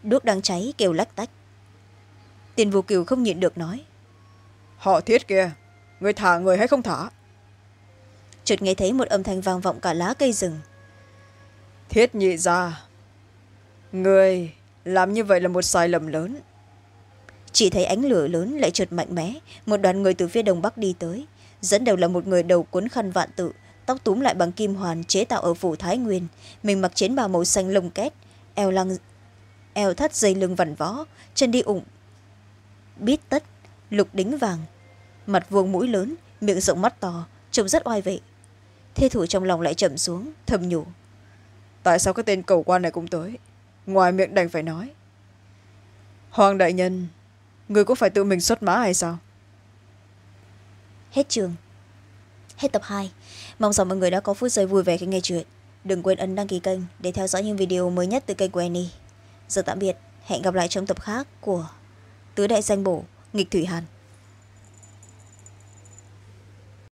Đuốc đang cháy kêu lách tách. Tiền vô kiều không nhịn được nói họ thiết kia người thả người hay không thả? Chợt nghe thấy một âm thanh vang vọng cả lá cây rừng. Thiết nhị ra người làm như vậy là một sai lầm lớn. Chỉ thấy ánh lửa lớn lại trượt mạnh mẽ một đoàn người từ phía đông bắc đi tới dẫn đầu là một người đầu cuốn khăn vạn tự tóc túm lại bằng kim hoàn chế tạo ở phủ thái nguyên mình mặc chiến bào màu xanh lông két eo lăng eo thắt dây lưng vằn vó chân đi ủng bít tất lục đính vàng mặt vuông mũi lớn miệng rộng mắt to trông rất oai vệ. Thê thủ trong lòng lại chậm xuống thầm nhủ. Tại sao cái tên cầu quan này cũng tới? Ngoài miệng đành phải nói. Hoàng đại nhân người cũng phải tự mình xuất mã hay sao? Hết trường. Hết tập hai. Mong rằng mọi người đã có phút giây vui vẻ khi nghe chuyện. Đừng quên ấn đăng ký kênh để theo dõi những video mới nhất từ kênh của Annie. giờ tạm biệt. Hẹn gặp lại trong tập khác của tứ đại danh bổ nghịch thủy hàn